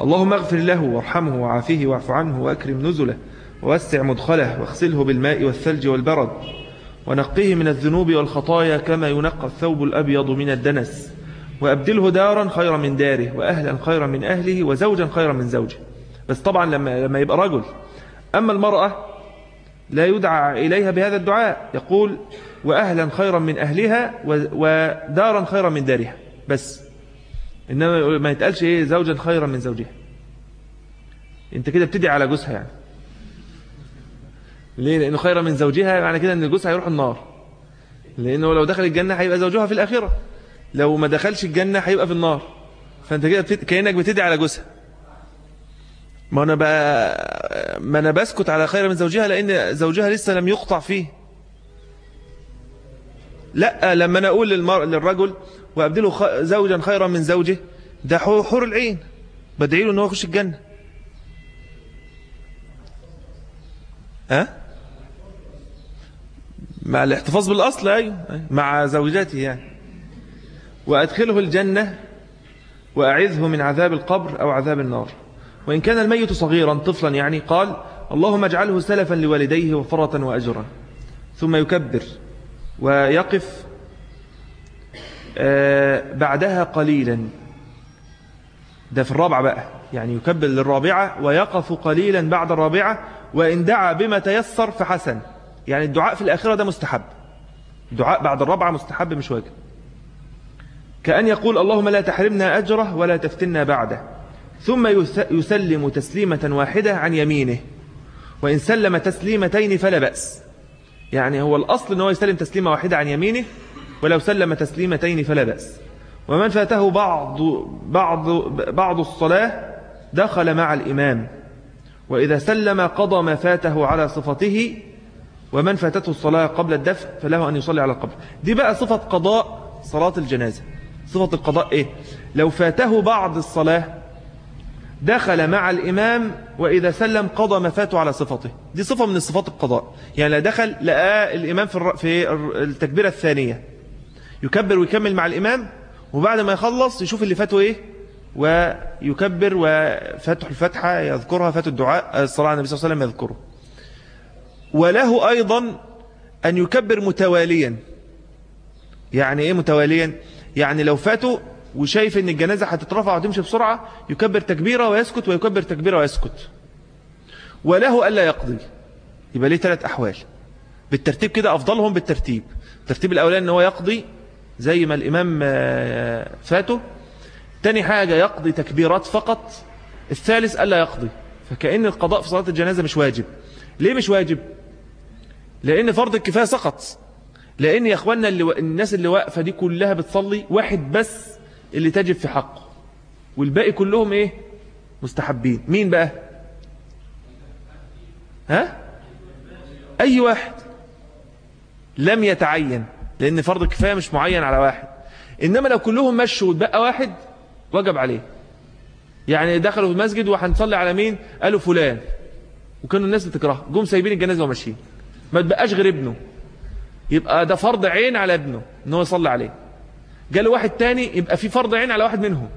اللهم اغفر له وارحمه وعافيه واعف عنه وأكرم نزله ووسع مدخله واغسله بالماء والثلج والبرد ونقيه من الذنوب والخطايا كما ينقى الثوب الأبيض من الدنس وأبدله دارا خيرا من داره وأهلا خيرا من أهله وزوجا خيرا من زوجه. بس طبعا لما, لما يبقى رجل أما المرأة لا يدعى إليها بهذا الدعاء يقول وأهلا خيرا من أهلها ودارا خيرا من دارها. بس. إنما ما يتقالش إيه زوجا خيرا من زوجها. أنت كده بتدعي على جوزها يعني. ليه؟ لأنه خيرا من زوجها معنى كده أن جوزها هيروح النار. لأنه لو دخل الجنة هيبقى زوجها في الآخرة. لو ما دخلش الجنة هيبقى في النار. فأنت كده. كأنك بتدعي على جوزها. ما أنا بقى ما أنا بسكت على خير من زوجها لأن زوجها لسه لم يقطع فيه. لا لما أنا أقول للمر... للرجل وأبدله خ... زوجا خيرا من زوجه ده حور العين. بدعي له أنه يخش الجنة. ها؟ مع الاحتفاظ بالأصل أيوه مع زوجاته يعني. وأدخله الجنة وأعذه من عذاب القبر أو عذاب النار. وإن كان الميت صغيرا طفلا يعني قال اللهم اجعله سلفا لوالديه وفرة وأجرا. ثم يكبر ويقف آه، بعدها قليلا. ده في الرابعة بقى يعني يكبر للرابعة ويقف قليلا بعد الرابعة وإن دعا بما تيسر فحسن. يعني الدعاء في الآخرة ده مستحب. الدعاء بعد الرابعة مستحب مش واجب كأن يقول اللهم لا تحرمنا أجره ولا تفتنا بعده. ثم يسلم تسليمة واحدة عن يمينه. وإن سلم تسليمتين فلا بأس. يعني هو الأصل أنه يسلم تسليمة واحدة عن يمينه ولو سلم تسليمتين فلا بأس. ومن فاته بعض, بعض, بعض الصلاة دخل مع الإمام. وإذا سلم قضى ما فاته على صفته ومن فاتته الصلاة قبل الدفع فله أن يصلي على القبر. دي بقى صفة قضاء صلاة الجنازة. صفة القضاء إيه؟ لو فاته بعض الصلاة دخل مع الإمام وإذا سلم قضى ما فاته على صفته. دي صفة من صفات القضاء. يعني دخل لقى الإمام في التكبيرة الثانية. يكبر ويكمل مع الإمام وبعد ما يخلص يشوف اللي فاته إيه؟ ويكبر وفتح الفتحة يذكرها فات الدعاء الصلاة على النبي صلى الله عليه وسلم يذكره. وله أيضا أن يكبر متواليا. يعني إيه متواليا؟ يعني لو فاتوا وشايف إن الجنازة هتترفع وتمشي بسرعة يكبر تكبيرة ويسكت ويكبر تكبيرة ويسكت. وله ألا يقضي. يبقى ليه ثلاث أحوال. بالترتيب كده أفضلهم بالترتيب. الترتيب الأولاني أنه يقضي زي ما الإمام آه، فاته. تاني حاجة يقضي تكبيرات فقط. الثالث ألا يقضي. فكأن القضاء في صلاة الجنازة مش واجب. ليه مش واجب؟ لأن فرض الكفاية سقط. لأن يا أخوانا اللي الناس اللي واقفة دي كلها بتصلي واحد بس. اللي تجب في حقه. والباقي كلهم إيه؟ مستحبين. مين بقى؟ ها؟ أي واحد؟ لم يتعين لأن فرض الكفاية مش معين على واحد. إنما لو كلهم مشوا وتبقى واحد وجب عليه. يعني دخلوا في المسجد وهنصلي على مين؟ قالوا فلان. وكانوا الناس بتكرهه. جم سايبين الجنازة وماشيين. ما تبقاش غير ابنه. يبقى ده فرض عين على ابنه إن هو يصلي عليه. جاله واحد تاني يبقى في فرض عين على واحد منهم.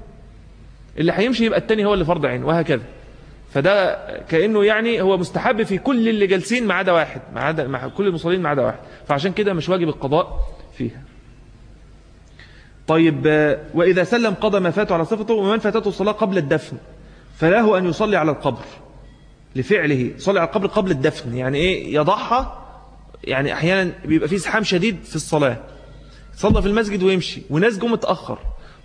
اللي هيمشي يبقى التاني هو اللي فرض عين وهكذا. فده كأنه يعني هو مستحب في كل اللي جالسين ما عدا واحد ما عدا كل المصلين ما عدا واحد. فعشان كده مش واجب القضاء فيها. طيب وإذا سلم قضى ما فاته على صفته ومن فاتته الصلاة قبل الدفن فله أن يصلي على القبر لفعله. صلي على القبر قبل الدفن يعني إيه؟ يضعها يعني أحيانا بيبقى فيه زحام شديد في الصلاة. صلى في المسجد ويمشي وناس جم متأخر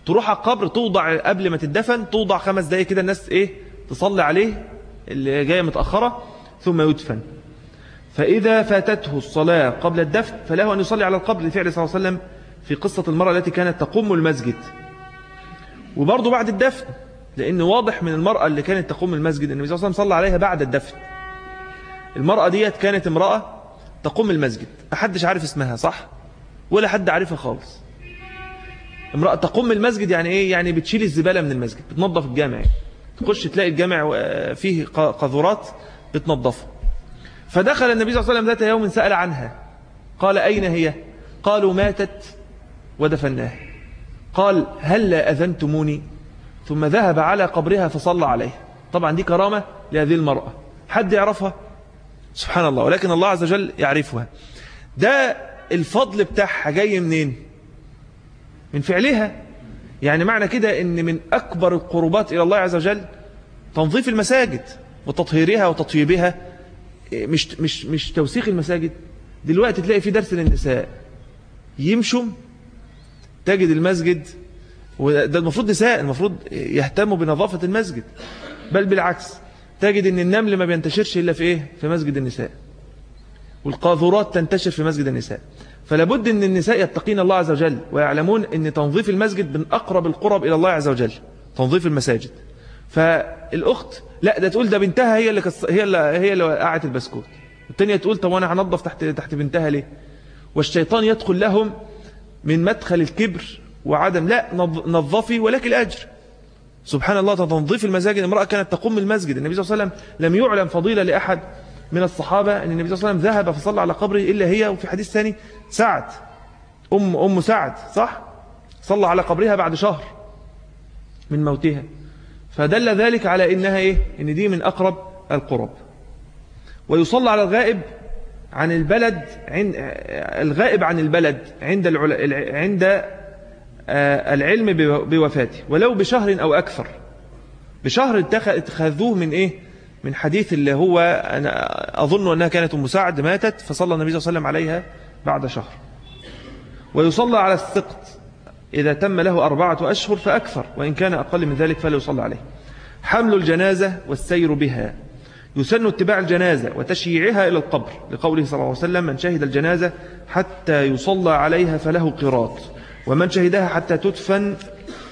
تروح على القبر توضع قبل ما تدفن توضع خمس دقايق كده الناس إيه تصلي عليه اللي جاية متأخرة ثم يدفن. فإذا فاتته الصلاة قبل الدفن فله أن يصلي على القبر لفعل صلى الله عليه وسلم في قصة المرأة التي كانت تقوم المسجد. وبرضه بعد الدفن لأن واضح من المرأة اللي كانت تقوم المسجد أن النبي صلى الله عليه وسلم صلى عليها بعد الدفن. المرأة ديت كانت امرأة تقوم المسجد. محدش عارف اسمها صح؟ ولا حد عارفها خالص. امرأة تقوم المسجد يعني إيه؟ يعني بتشيل الزبالة من المسجد بتنظف الجامع. تخش تلاقي الجامع فيه قذورات بتنظفه. فدخل النبي صلى الله عليه وسلم ذات يوم سأل عنها. قال أين هي؟ قالوا ماتت ودفناها. قال هل أذنتموني؟ ثم ذهب على قبرها فصلى عليها. طبعا دي كرامة لهذه المرأة. حد يعرفها؟ سبحان الله. ولكن الله عز وجل يعرفها. ده الفضل بتاعها جاي منين؟ من فعلها. يعني معنى كده إن من أكبر القربات إلى الله عز وجل تنظيف المساجد وتطهيرها وتطييبها مش مش مش توسيخ المساجد. دلوقتي تلاقي في درس للنساء. يمشوا تجد المسجد وده المفروض نساء المفروض يهتموا بنظافة المسجد. بل بالعكس تجد إن النمل ما بينتشرش إلا في إيه؟ في مسجد النساء. والقاذورات تنتشر في مسجد النساء. فلا بد إن النساء يتقين الله عز وجل ويعلمون إن تنظيف المسجد من أقرب القرب إلى الله عز وجل تنظيف المساجد. فالأخت لا ده تقول ده بنتها هي اللي كص... هي اللي هي اللي وقعت البسكوت. الثانية تقول طب وأنا هنظف تحت تحت بنتها ليه؟ والشيطان يدخل لهم من مدخل الكبر وعدم لا نظفي ولك الأجر. سبحان الله تنظيف المساجد امرأة كانت تقوم المسجد. النبي صلى الله عليه وسلم لم يعلم فضيلة لأحد. من الصحابة أن النبي صلى الله عليه وسلم ذهب فصلى على قبره إلا هي وفي حديث ثاني سعد. أم, أم سعد صح؟ صلى على قبرها بعد شهر من موتها. فدل ذلك على إنها إيه؟ إن دي من أقرب القرب. ويصلى على الغائب عن البلد عند الغائب عن البلد عند عند آه، العلم بوفاته. ولو بشهر أو أكثر. بشهر اتخذوه من إيه؟ من حديث اللي هو أنا أظن أنها كانت أم سعد ماتت فصلى النبي صلى الله عليه وسلم عليها بعد شهر. ويصلى على السقط. إذا تم له أربعة أشهر فأكثر وإن كان أقل من ذلك فلا يصلى عليه. حمل الجنازة والسير بها. يسن اتباع الجنازة وتشييعها إلى القبر. لقوله صلى الله عليه وسلم من شهد الجنازة حتى يصلى عليها فله قراط ومن شهدها حتى تدفن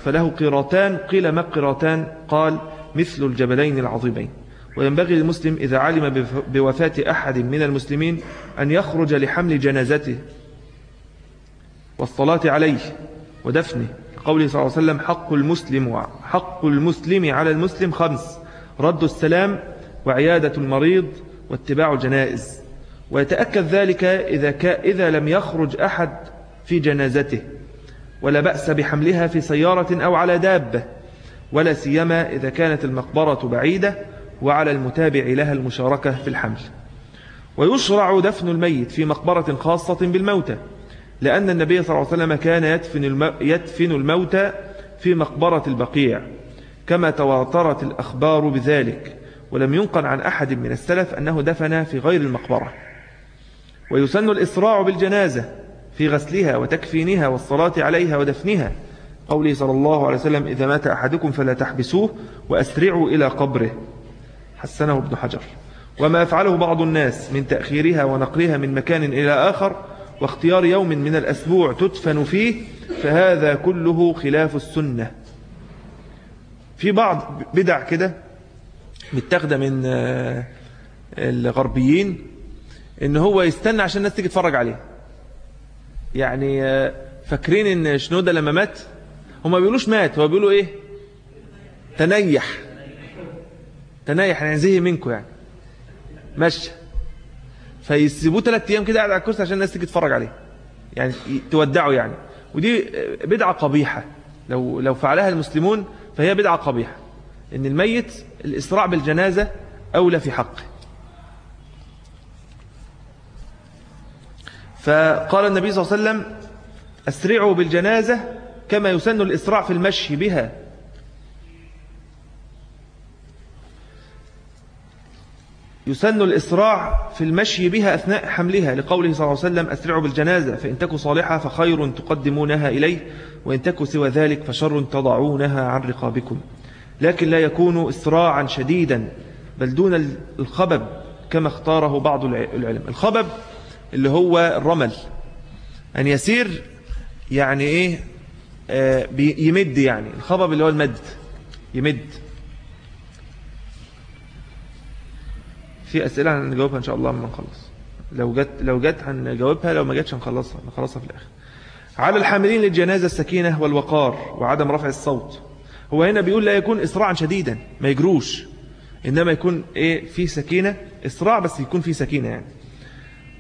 فله قراطان قيل ما قراطان قال مثل الجبلين العظيمين. وينبغي للمسلم إذا علم بوفاة أحد من المسلمين أن يخرج لحمل جنازته والصلاة عليه ودفنه. قوله صلى الله عليه وسلم حق المسلم حق المسلم على المسلم خمس رد السلام وعيادة المريض واتباع الجنائز. ويتأكد ذلك إذا, كا إذا لم يخرج أحد في جنازته. ولا بأس بحملها في سيارة أو على دابة. ولا سيما إذا كانت المقبرة بعيدة. وعلى المتابع لها المشاركة في الحمل. ويشرع دفن الميت في مقبرة خاصة بالموتى لأن النبي صلى الله عليه وسلم كان يدفن, يدفن الموتى في مقبرة البقيع كما تواترت الأخبار بذلك ولم ينقل عن أحد من السلف أنه دفن في غير المقبرة. ويسن الإسراع بالجنازة في غسلها وتكفينها والصلاة عليها ودفنها. قوله صلى الله عليه وسلم إذا مات أحدكم فلا تحبسوه وأسرعوا إلى قبره. حسنه ابن حجر. وما يفعله بعض الناس من تأخيرها ونقلها من مكان إلى آخر واختيار يوم من الأسبوع تدفن فيه فهذا كله خلاف السنة. في بعض بدع كده متاخدة من آه، الغربيين إن هو يستنى عشان الناس تيجي تتفرج عليه. يعني آه، فاكرين إن شنودة لما مات؟ هم بيقولوش مات هو بيقولوا إيه؟ تنيح. تنايح يعني زهق منكم يعني. مشى فيسيبوه ثلاث أيام كده قاعد على الكرسي عشان الناس تيجي تتفرج عليه. يعني تودعه يعني. ودي بدعة قبيحة. لو لو فعلها المسلمون فهي بدعة قبيحة. إن الميت الاسراع بالجنازة أولى في حقه. فقال النبي صلى الله عليه وسلم أسرعوا بالجنازة كما يسن الاسراع في المشي بها. يسن الإسراع في المشي بها أثناء حملها لقوله صلى الله عليه وسلم أسرعوا بالجنازة فإن تكوا صالحة فخير تقدمونها إليه وإن تكوا سوى ذلك فشر تضعونها عن رقابكم. لكن لا يكون إسراعا شديدا بل دون الخبب كما اختاره بعض العلم. الخبب اللي هو الرمل. أن يسير يعني إيه؟ آه يمد يعني. الخبب اللي هو المد يمد. في أسئلة هنجاوبها إن شاء الله لما نخلص. لو جت لو جت هنجاوبها لو ما جتش هنخلصها نخلصها في الآخر. على الحاملين للجنازة السكينة والوقار وعدم رفع الصوت. هو هنا بيقول لا يكون إسراعا شديدا ما يجروش. إنما يكون إيه؟ في سكينة إسراع بس يكون في سكينة يعني.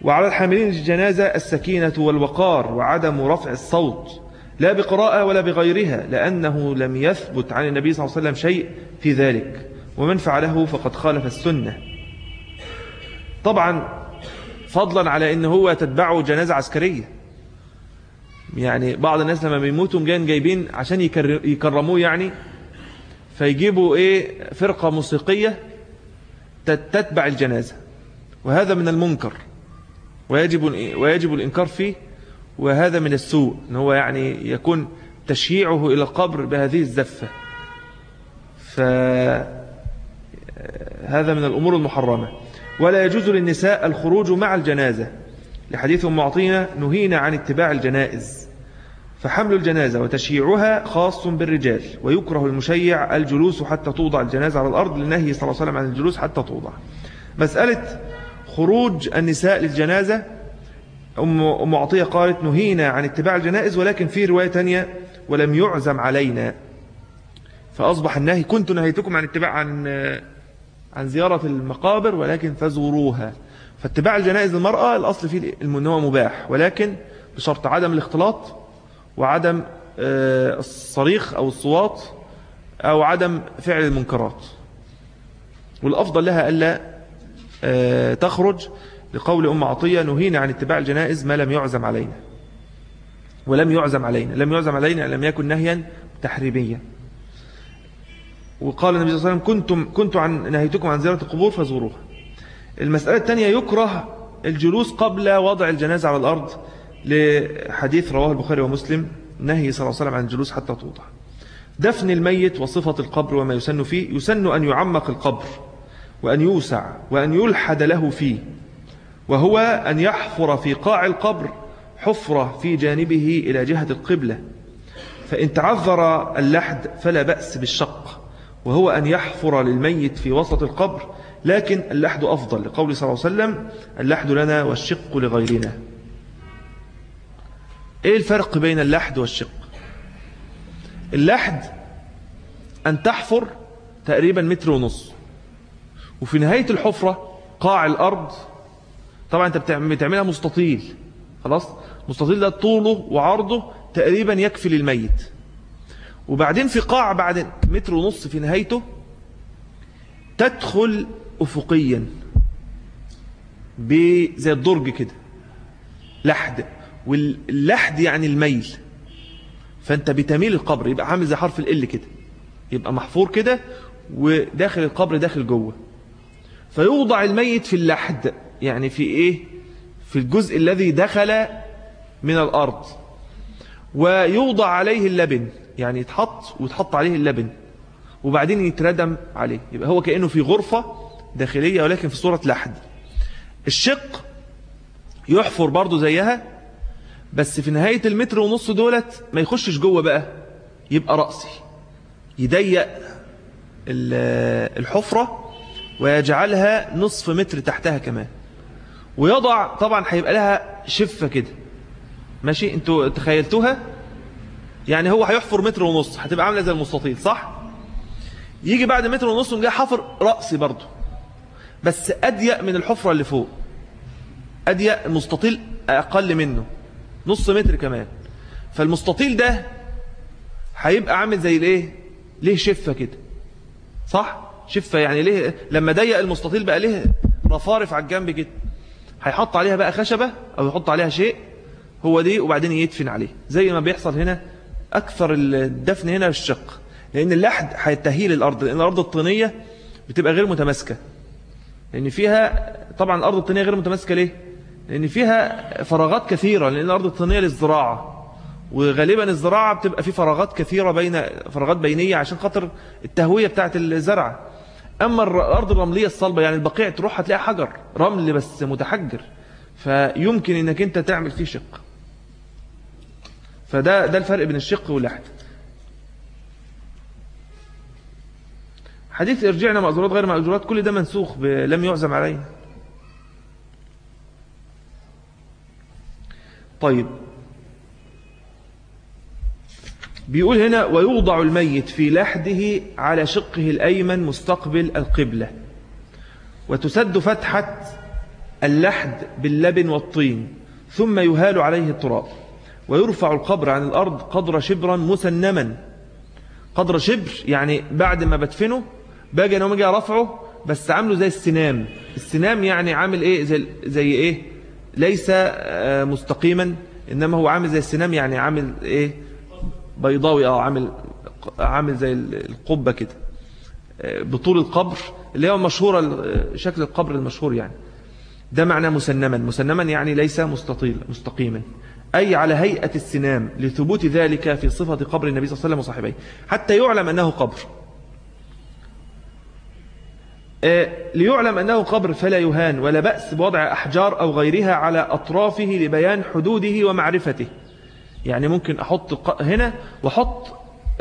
وعلى الحاملين للجنازة السكينة والوقار وعدم رفع الصوت. لا بقراءة ولا بغيرها لأنه لم يثبت عن النبي صلى الله عليه وسلم شيء في ذلك. ومن فعله فقد خالف السنة. طبعا فضلا على إن هو تتبعه جنازة عسكرية. يعني بعض الناس لما بيموتوا جايين جايبين عشان يكرموه يعني فيجيبوا إيه فرقة موسيقية تتبع الجنازة. وهذا من المنكر. ويجب ويجب الإنكار فيه. وهذا من السوء إن هو يعني يكون تشييعه إلى القبر بهذه الزفة. فهذا من الأمور المحرمة. ولا يجوز للنساء الخروج مع الجنازة. لحديث معطينا نهينا عن اتباع الجنائز. فحمل الجنازة وتشييعها خاص بالرجال ويكره المشيع الجلوس حتى توضع الجنازة على الأرض لنهي صلى الله عليه وسلم عن الجلوس حتى توضع. مسألة خروج النساء للجنازة أم عطية قالت نهينا عن اتباع الجنائز ولكن في رواية تانية ولم يعزم علينا. فأصبح النهي كنت نهيتكم عن اتباع عن عن زيارة المقابر ولكن فزوروها. فاتباع الجنائز المرأة الأصل فيه أنه مباح ولكن بشرط عدم الاختلاط وعدم آه، الصريخ أو الصوات أو عدم فعل المنكرات. والأفضل لها ألا آه، تخرج لقول أم عطية نهينا عن اتباع الجنائز ما لم يعزم علينا. ولم يعزم علينا لم يعزم علينا لم يكن نهيا تحريميا. وقال النبي صلى الله عليه وسلم كنتم كنت عن نهيتكم عن زيارة القبور فزوروها. المسألة الثانية يكره الجلوس قبل وضع الجنازة على الأرض لحديث رواه البخاري ومسلم نهي صلى الله عليه وسلم عن الجلوس حتى توضع. دفن الميت وصفة القبر وما يسن فيه يسن أن يعمق القبر وأن يوسع وأن يلحد له فيه وهو أن يحفر في قاع القبر حفرة في جانبه إلى جهة القبلة. فإن تعذر اللحد فلا بأس بالشق. وهو أن يحفر للميت في وسط القبر لكن اللحد أفضل. لقول صلى الله عليه وسلم اللحد لنا والشق لغيرنا. إيه الفرق بين اللحد والشق؟ اللحد أن تحفر تقريبا متر ونص. وفي نهاية الحفرة قاع الأرض. طبعا أنت بتعملها مستطيل. خلاص؟ مستطيل ده طوله وعرضه تقريبا يكفي للميت. وبعدين في قاع بعد متر ونص في نهايته تدخل أفقيا زي الدرج كده لحد واللحد يعني الميل. فأنت بتميل القبر يبقى عامل زي حرف ال كده يبقى محفور كده وداخل القبر داخل جوه. فيوضع الميت في اللحد يعني في إيه؟ في الجزء الذي دخل من الأرض. ويوضع عليه اللبن. يعني يتحط ويتحط عليه اللبن وبعدين يتردم عليه. يبقى هو كأنه في غرفة داخلية ولكن في صورة لحد. الشق يحفر برضو زيها بس في نهاية المتر ونص دولت ما يخشش جوه بقى يبقى رأسي. يضيق الحفرة ويجعلها نصف متر تحتها كمان. ويضع طبعا هيبقى لها شفة كده. ماشي؟ أنتوا تخيلتوها؟ يعني هو هيحفر متر ونص هتبقى عاملة زي المستطيل صح؟ يجي بعد متر ونص جاي حفر رأسي برضه. بس أضيق من الحفرة اللي فوق. أضيق المستطيل أقل منه نص متر كمان. فالمستطيل ده هيبقى عامل زي الإيه؟ ليه شفة كده. صح؟ شفة يعني ليه؟ لما ضيق المستطيل بقى ليه رفارف على الجنب كده. هيحط عليها بقى خشبة أو يحط عليها شيء هو دي وبعدين يدفن عليه. زي ما بيحصل هنا أكثر الدفن هنا الشق لأن اللحد هيتهيل الأرض لأن الأرض الطينية بتبقى غير متماسكة. لأن فيها طبعا الأرض الطينية غير متماسكة ليه؟ لأن فيها فراغات كثيرة لأن الأرض الطينية للزراعة. وغالبا الزراعة بتبقى في فراغات كثيرة بين فراغات بينية عشان خاطر التهوية بتاعت الزرع. أما الأرض الرملية الصلبة يعني البقيع تروح هتلاقي حجر رمل بس متحجر. فيمكن إنك أنت تعمل فيه شق. فده ده الفرق بين الشق واللحد حديث ارجعنا مأجورات غير مأجورات كل ده منسوخ لم يعزم عليه. طيب. بيقول هنا ويوضع الميت في لحده على شقه الأيمن مستقبل القبلة وتسد فتحة اللحد باللبن والطين ثم يهال عليه التراب. ويرفع القبر عن الأرض قدر شبرا مسنما. قدر شبر يعني بعد ما بدفنه باجي أنا ومجي رفعه بس عامله زي السنام. السنام يعني عامل إيه؟ زي, زي إيه؟ ليس آه، مستقيما إنما هو عامل زي السنام يعني عامل إيه؟ بيضاوي آه عامل عامل زي القبة كده. آه، بطول القبر اللي هو مشهورة آه، شكل القبر المشهور يعني. ده معنى مسنما. مسنما يعني ليس مستطيل مستقيما. أي على هيئة السنام لثبوت ذلك في صفة قبر النبي صلى الله عليه وسلم وصاحبيه حتى يعلم أنه قبر. آه، ليعلم أنه قبر فلا يهان ولا بأس بوضع أحجار أو غيرها على أطرافه لبيان حدوده ومعرفته. يعني ممكن أحط هنا وأحط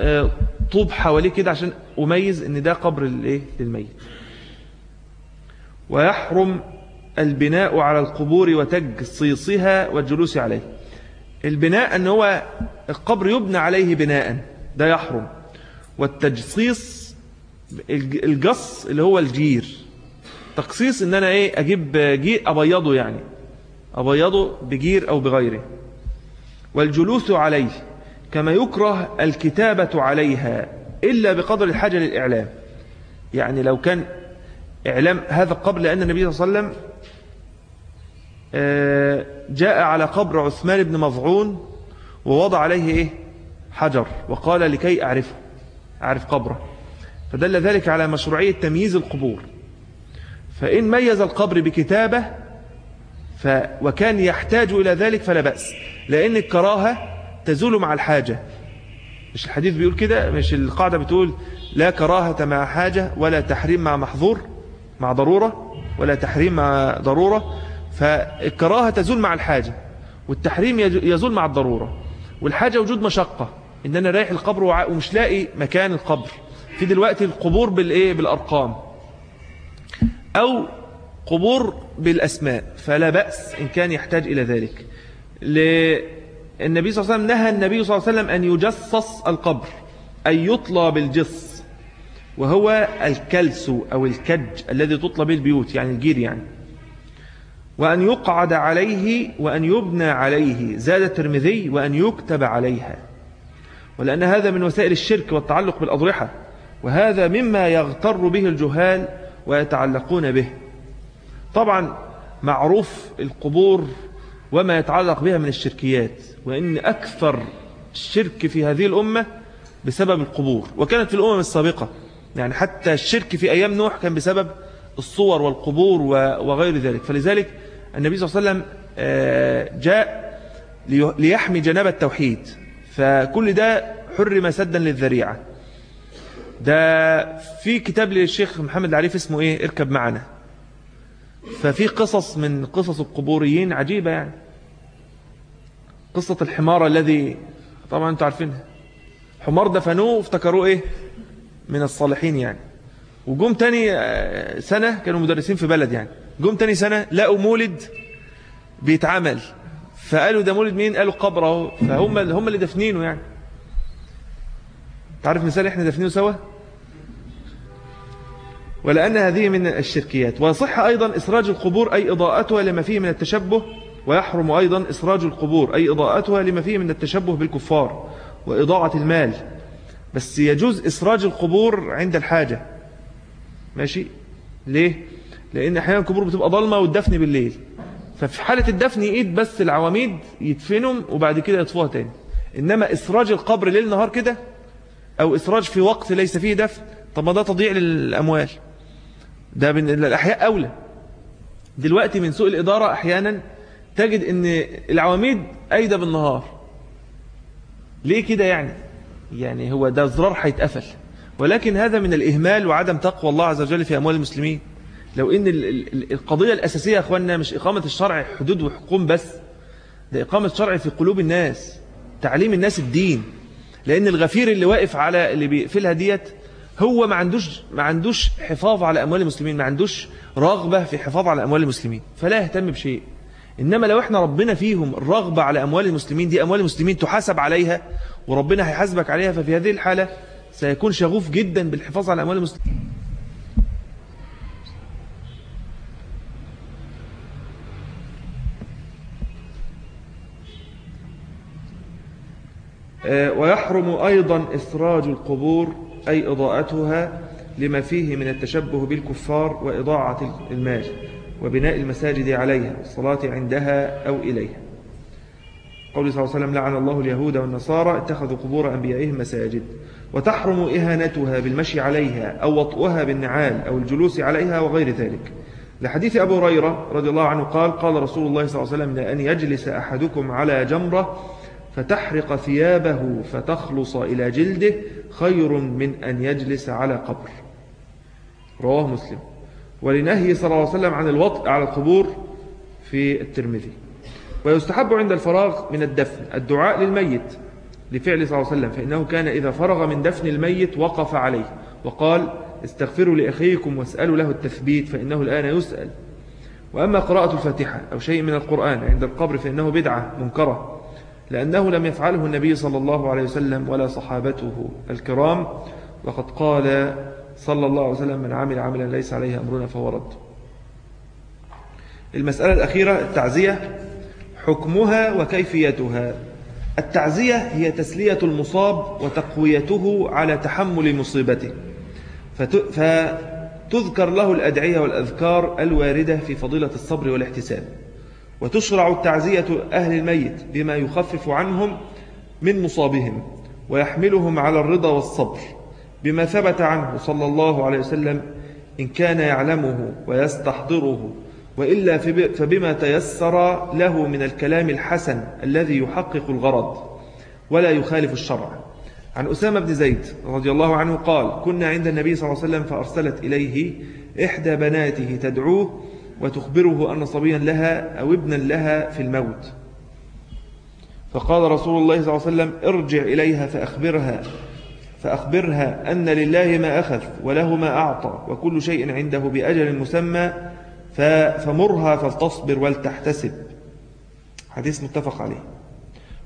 آه، طوب حواليه كده عشان أميز أن ده قبر للميت. ويحرم البناء على القبور وتجصيصها والجلوس عليه. البناء أن هو القبر يبنى عليه بناء ده يحرم. والتجصيص الجص اللي هو الجير. تقصيص إن أنا إيه أجيب جير أبيضه يعني أبيضه بجير أو بغيره. والجلوس عليه كما يكره الكتابة عليها إلا بقدر الحاجة للإعلام. يعني لو كان إعلام هذا قبل أن النبي صلى الله عليه وسلم جاء على قبر عثمان بن مضعون ووضع عليه إيه؟ حجر وقال لكي أعرفه أعرف قبره. فدل ذلك على مشروعية تمييز القبور. فإن ميز القبر بكتابة ف وكان يحتاج إلى ذلك فلا بأس لأن الكراهة تزول مع الحاجة. مش الحديث بيقول كده؟ مش القاعدة بتقول لا كراهة مع حاجة ولا تحريم مع محظور مع ضرورة ولا تحريم مع ضرورة. فالكراهة تزول مع الحاجة والتحريم يزول مع الضرورة. والحاجة وجود مشقة إن أنا رايح القبر ومش لاقي مكان القبر. في دلوقتي القبور بالإيه؟ بالأرقام. أو قبور بالأسماء فلا بأس إن كان يحتاج إلى ذلك. النبي صلى الله عليه وسلم نهى النبي صلى الله عليه وسلم أن يجصص القبر أن يطلى بالجص. وهو الكلس أو الكج الذي تطلى به البيوت يعني الجير يعني. وأن يقعد عليه وأن يبنى عليه. زاد الترمذي وأن يكتب عليها. ولأن هذا من وسائل الشرك والتعلق بالأضرحة. وهذا مما يغتر به الجهال ويتعلقون به. طبعا معروف القبور وما يتعلق بها من الشركيات. وإن أكثر الشرك في هذه الأمة بسبب القبور. وكانت في الأمم السابقة. يعني حتى الشرك في أيام نوح كان بسبب الصور والقبور وغير ذلك. فلذلك النبي صلى الله عليه وسلم آه، جاء ليحمي جناب التوحيد. فكل ده حرم سدا للذريعة. ده في كتاب للشيخ محمد العريف اسمه إيه؟ اركب معنا. ففي قصص من قصص القبوريين عجيبة يعني. قصة الحمار الذي طبعا أنتوا عارفينها. حمار دفنوه وافتكروه إيه؟ من الصالحين يعني. وجم تاني آه، سنة كانوا مدرسين في بلد يعني. جم تاني سنة لقوا مولد بيتعمل. فقالوا ده مولد مين؟ قالوا قبره فهم هم اللي دفنينه يعني. تعرف مثال إحنا دفنينه سوا؟ ولأن هذه من الشركيات. ويصح أيضا إسراج القبور أي إضاءتها لما فيه من التشبه ويحرم أيضا إسراج القبور أي إضاءتها لما فيه من التشبه بالكفار وإضاعة المال. بس يجوز إسراج القبور عند الحاجة. ماشي؟ ليه؟ لأن أحيانا القبور بتبقى ضلمة والدفن بالليل. ففي حالة الدفن يقيد بس العواميد يدفنهم وبعد كده يطفوها تاني. إنما إسراج القبر ليل نهار كده أو إسراج في وقت ليس فيه دفن طب ما ده تضيع للأموال. ده من الأحياء أولى. دلوقتي من سوء الإدارة أحيانا تجد أن العواميد أيدى بالنهار. ليه كده يعني؟ يعني هو ده زرار هيتقفل. ولكن هذا من الإهمال وعدم تقوى الله عز وجل في أموال المسلمين. لو إن القضية الأساسية يا أخواننا مش إقامة الشرع حدود وحكم بس ده إقامة الشرع في قلوب الناس تعليم الناس الدين. لأن الغفير اللي واقف على اللي بيقفلها ديت هو ما عندوش ما عندوش حفاظ على أموال المسلمين ما عندوش رغبة في حفاظ على أموال المسلمين فلا يهتم بشيء. إنما لو إحنا ربنا فيهم الرغبة على أموال المسلمين دي أموال المسلمين تحاسب عليها وربنا هيحاسبك عليها ففي هذه الحالة سيكون شغوف جدا بالحفاظ على أموال المسلمين. ويحرم أيضا إسراج القبور أي إضاءتها لما فيه من التشبه بالكفار وإضاعة المال وبناء المساجد عليها والصلاة عندها أو إليها. قول صلى الله عليه وسلم لعن الله اليهود والنصارى اتخذوا قبور أنبيائهم مساجد. وتحرم إهانتها بالمشي عليها أو وطئها بالنعال أو الجلوس عليها وغير ذلك. لحديث أبو هريرة رضي الله عنه قال قال رسول الله صلى الله عليه وسلم لأن يجلس أحدكم على جمرة فتحرق ثيابه فتخلص إلى جلده خير من أن يجلس على قبر. رواه مسلم. ولنهي صلى الله عليه وسلم عن الوطء على القبور في الترمذي. ويستحب عند الفراغ من الدفن الدعاء للميت لفعل صلى الله عليه وسلم فإنه كان إذا فرغ من دفن الميت وقف عليه. وقال استغفروا لأخيكم واسألوا له التثبيت فإنه الآن يسأل. وأما قراءة الفاتحة أو شيء من القرآن عند القبر فإنه بدعة منكرة. لأنه لم يفعله النبي صلى الله عليه وسلم ولا صحابته الكرام. وقد قال صلى الله عليه وسلم من عمل عملا ليس عليه أمرنا فهو رد. المسألة الأخيرة التعزية حكمها وكيفيتها. التعزية هي تسلية المصاب وتقويته على تحمل مصيبته. فتذكر له الأدعية والأذكار الواردة في فضيلة الصبر والاحتساب. وتشرع التعزية أهل الميت بما يخفف عنهم من مصابهم ويحملهم على الرضا والصبر بما ثبت عنه صلى الله عليه وسلم إن كان يعلمه ويستحضره وإلا فبما تيسر له من الكلام الحسن الذي يحقق الغرض ولا يخالف الشرع. عن أسامة بن زيد رضي الله عنه قال كنا عند النبي صلى الله عليه وسلم فأرسلت إليه إحدى بناته تدعوه وتخبره أن صبيا لها أو ابنا لها في الموت. فقال رسول الله صلى الله عليه وسلم ارجع إليها فأخبرها فأخبرها أن لله ما أخذ وله ما أعطى وكل شيء عنده بأجل مسمى فمرها فلتصبر ولتحتسب. حديث متفق عليه.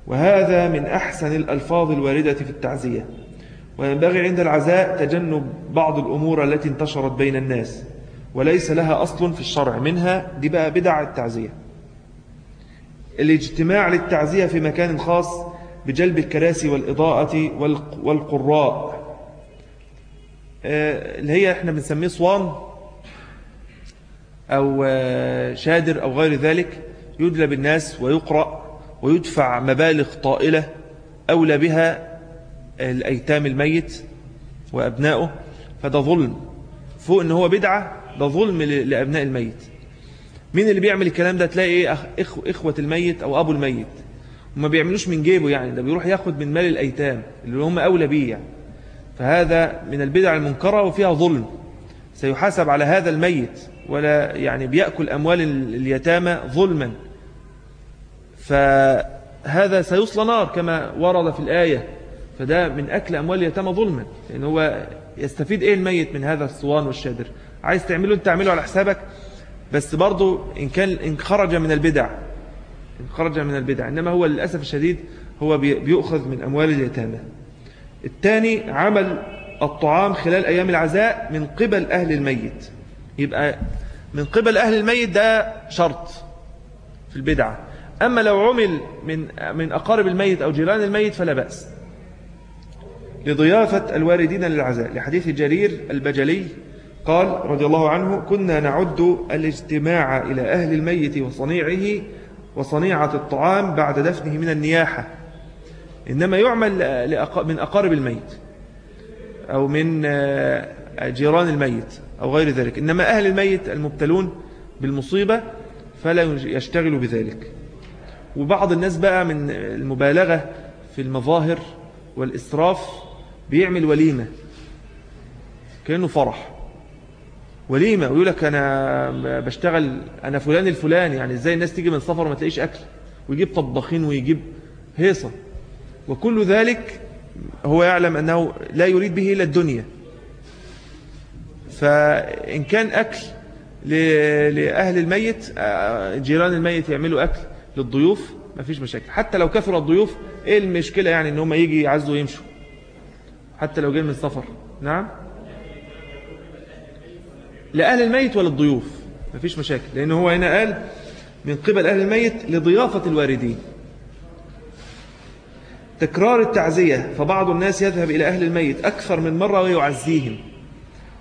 وهذا من أحسن الألفاظ الواردة في التعزية وينبغي عند العزاء تجنب بعض الأمور التي انتشرت بين الناس. وليس لها أصل في الشرع منها دي بقى بدع التعزية. الاجتماع للتعزية في مكان خاص بجلب الكراسي والإضاءة والقراء. آه، اللي هي إحنا بنسميه صوان أو آه، شادر أو غير ذلك يدلب الناس ويقرأ ويدفع مبالغ طائلة أولى بها الأيتام الميت وأبنائه. فده ظلم. فوق إن هو بدعة ده ظلم لأبناء الميت. مين اللي بيعمل الكلام ده؟ تلاقي إيه إخوة الميت أو أبو الميت. وما بيعملوش من جيبه يعني ده بيروح ياخد من مال الأيتام اللي هم أولى بيه يعني. فهذا من البدع المنكرة وفيها ظلم. سيحاسب على هذا الميت ولا يعني بيأكل أموال اليتامى ظلما. فهذا سيصلى نار كما ورد في الآية. فده من أكل أموال اليتامى ظلما. لأن هو يستفيد إيه الميت من هذا الصوان والشادر؟ عايز تعمله انت تعمله على حسابك. بس برضو إن, كان إن خرج من البدع إن خرج من البدع. إنما هو للأسف الشديد هو بيؤخذ من أموال اليتامى. الثاني عمل الطعام خلال أيام العزاء من قبل أهل الميت. يبقى من قبل أهل الميت ده شرط في البدعة أما لو عمل من من أقارب الميت أو جيران الميت فلا بأس. لضيافة الواردين للعزاء. لحديث جرير البجلي قال رضي الله عنه كنا نعد الاجتماع إلى أهل الميت وصنيعه وصنيعة الطعام بعد دفنه من النياحة. إنما يعمل من أقارب الميت أو من آه، جيران الميت أو غير ذلك. إنما أهل الميت المبتلون بالمصيبة فلا يشتغلوا بذلك. وبعض الناس بقى من المبالغة في المظاهر والإسراف بيعمل وليمة كأنه فرح. وليمة ويقول لك أنا بشتغل أنا فلان الفلان يعني إزاي الناس تيجي من سفر وما تلاقيش أكل؟ ويجيب طباخين ويجيب هيصة. وكل ذلك هو يعلم أنه لا يريد به إلا الدنيا. فإن كان أكل لأهل الميت آه، جيران الميت يعملوا أكل للضيوف ما فيش مشاكل. حتى لو كثر الضيوف إيه المشكلة يعني إن هم يجي يعزوا ويمشوا؟ حتى لو جاي من السفر. نعم؟ لأهل الميت ولا الضيوف ما فيش مشاكل. لأن هو هنا قال من قبل أهل الميت لضيافة الواردين. تكرار التعزية فبعض الناس يذهب إلى أهل الميت أكثر من مرة ويعزيهم.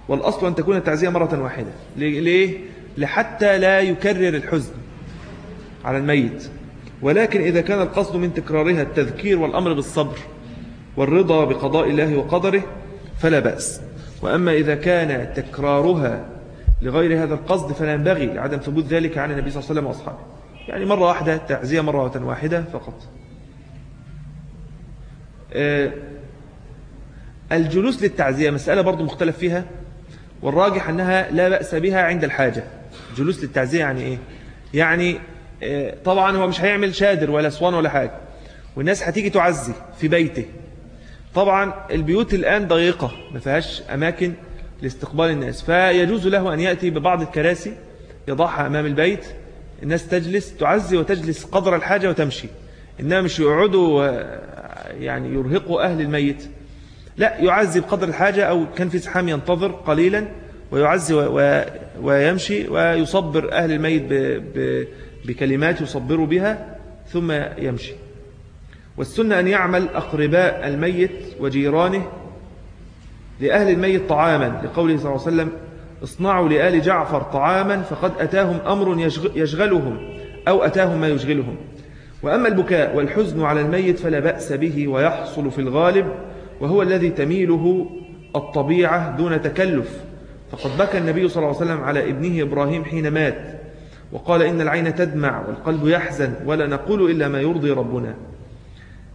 والأصل أن تكون التعزية مرة واحدة؟ ليه؟ لحتى لا يكرر الحزن على الميت. ولكن إذا كان القصد من تكرارها التذكير والأمر بالصبر والرضا بقضاء الله وقدره فلا بأس. وأما إذا كان تكرارها لغير هذا القصد فلا ينبغي لعدم ثبوت ذلك عن النبي صلى الله عليه وسلم وأصحابه. يعني مرة واحدة تعزية مرة واحدة فقط. آه، الجلوس للتعزية مسألة برضو مختلف فيها والراجح أنها لا بأس بها عند الحاجة. جلوس للتعزية يعني إيه؟ يعني آه، طبعا هو مش هيعمل شادر ولا اسوان ولا حاجة. والناس هتيجي تعزي في بيته. طبعا البيوت الآن ضيقة ما فيهاش أماكن لاستقبال الناس. فيجوز له أن يأتي ببعض الكراسي يضعها أمام البيت. الناس تجلس تعزي وتجلس قدر الحاجة وتمشي. إنما مش يقعدوا يعني يرهقوا أهل الميت. لا يعزي بقدر الحاجة أو كان في زحام ينتظر قليلا ويعزي ويمشي ويصبر أهل الميت بكلمات يصبروا بها ثم يمشي. والسنة أن يعمل أقرباء الميت وجيرانه لأهل الميت طعاما لقوله صلى الله عليه وسلم اصنعوا لآل جعفر طعاما فقد أتاهم أمر يشغ- يشغلهم أو أتاهم ما يشغلهم. وأما البكاء والحزن على الميت فلا بأس به ويحصل في الغالب وهو الذي تميله الطبيعة دون تكلف. فقد بكى النبي صلى الله عليه وسلم على ابنه إبراهيم حين مات وقال إن العين تدمع والقلب يحزن ولا نقول إلا ما يرضي ربنا.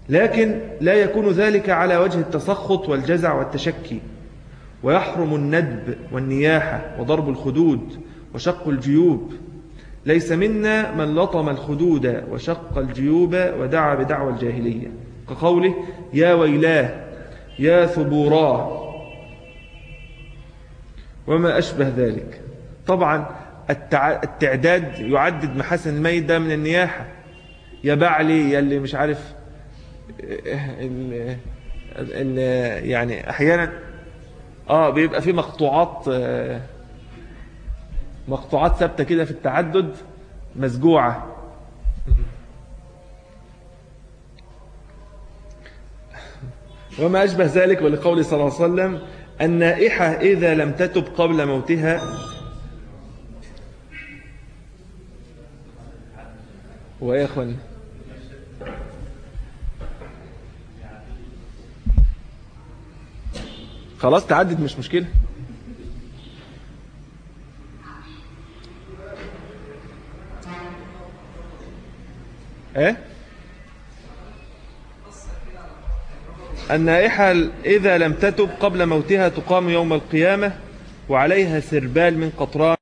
لكن لا يكون ذلك على وجه التسخط والجزع والتشكي. ويحرم الندب والنياحة وضرب الخدود وشق الجيوب. ليس منا من لطم الخدود وشق الجيوب ودعا بدعوى الجاهلية. كقوله يا ويلاه يا ثبوراه. وما أشبه ذلك. طبعا التع... التعداد يعدد محاسن الميت ده من النياحة. يا بعلي يا اللي مش عارف ال... ال... يعني أحيانا آه بيبقى في مقطوعات آه مقطوعات ثابتة كده في التعدد مسجوعة وما أشبه ذلك ولقول صلى الله عليه وسلم النائحة إذا لم تتب قبل موتها. ويا خلاص تعدد مش مشكلة. إيه؟ النائحة إذا لم تتب قبل موتها تقام يوم القيامة وعليها سربال من قطران.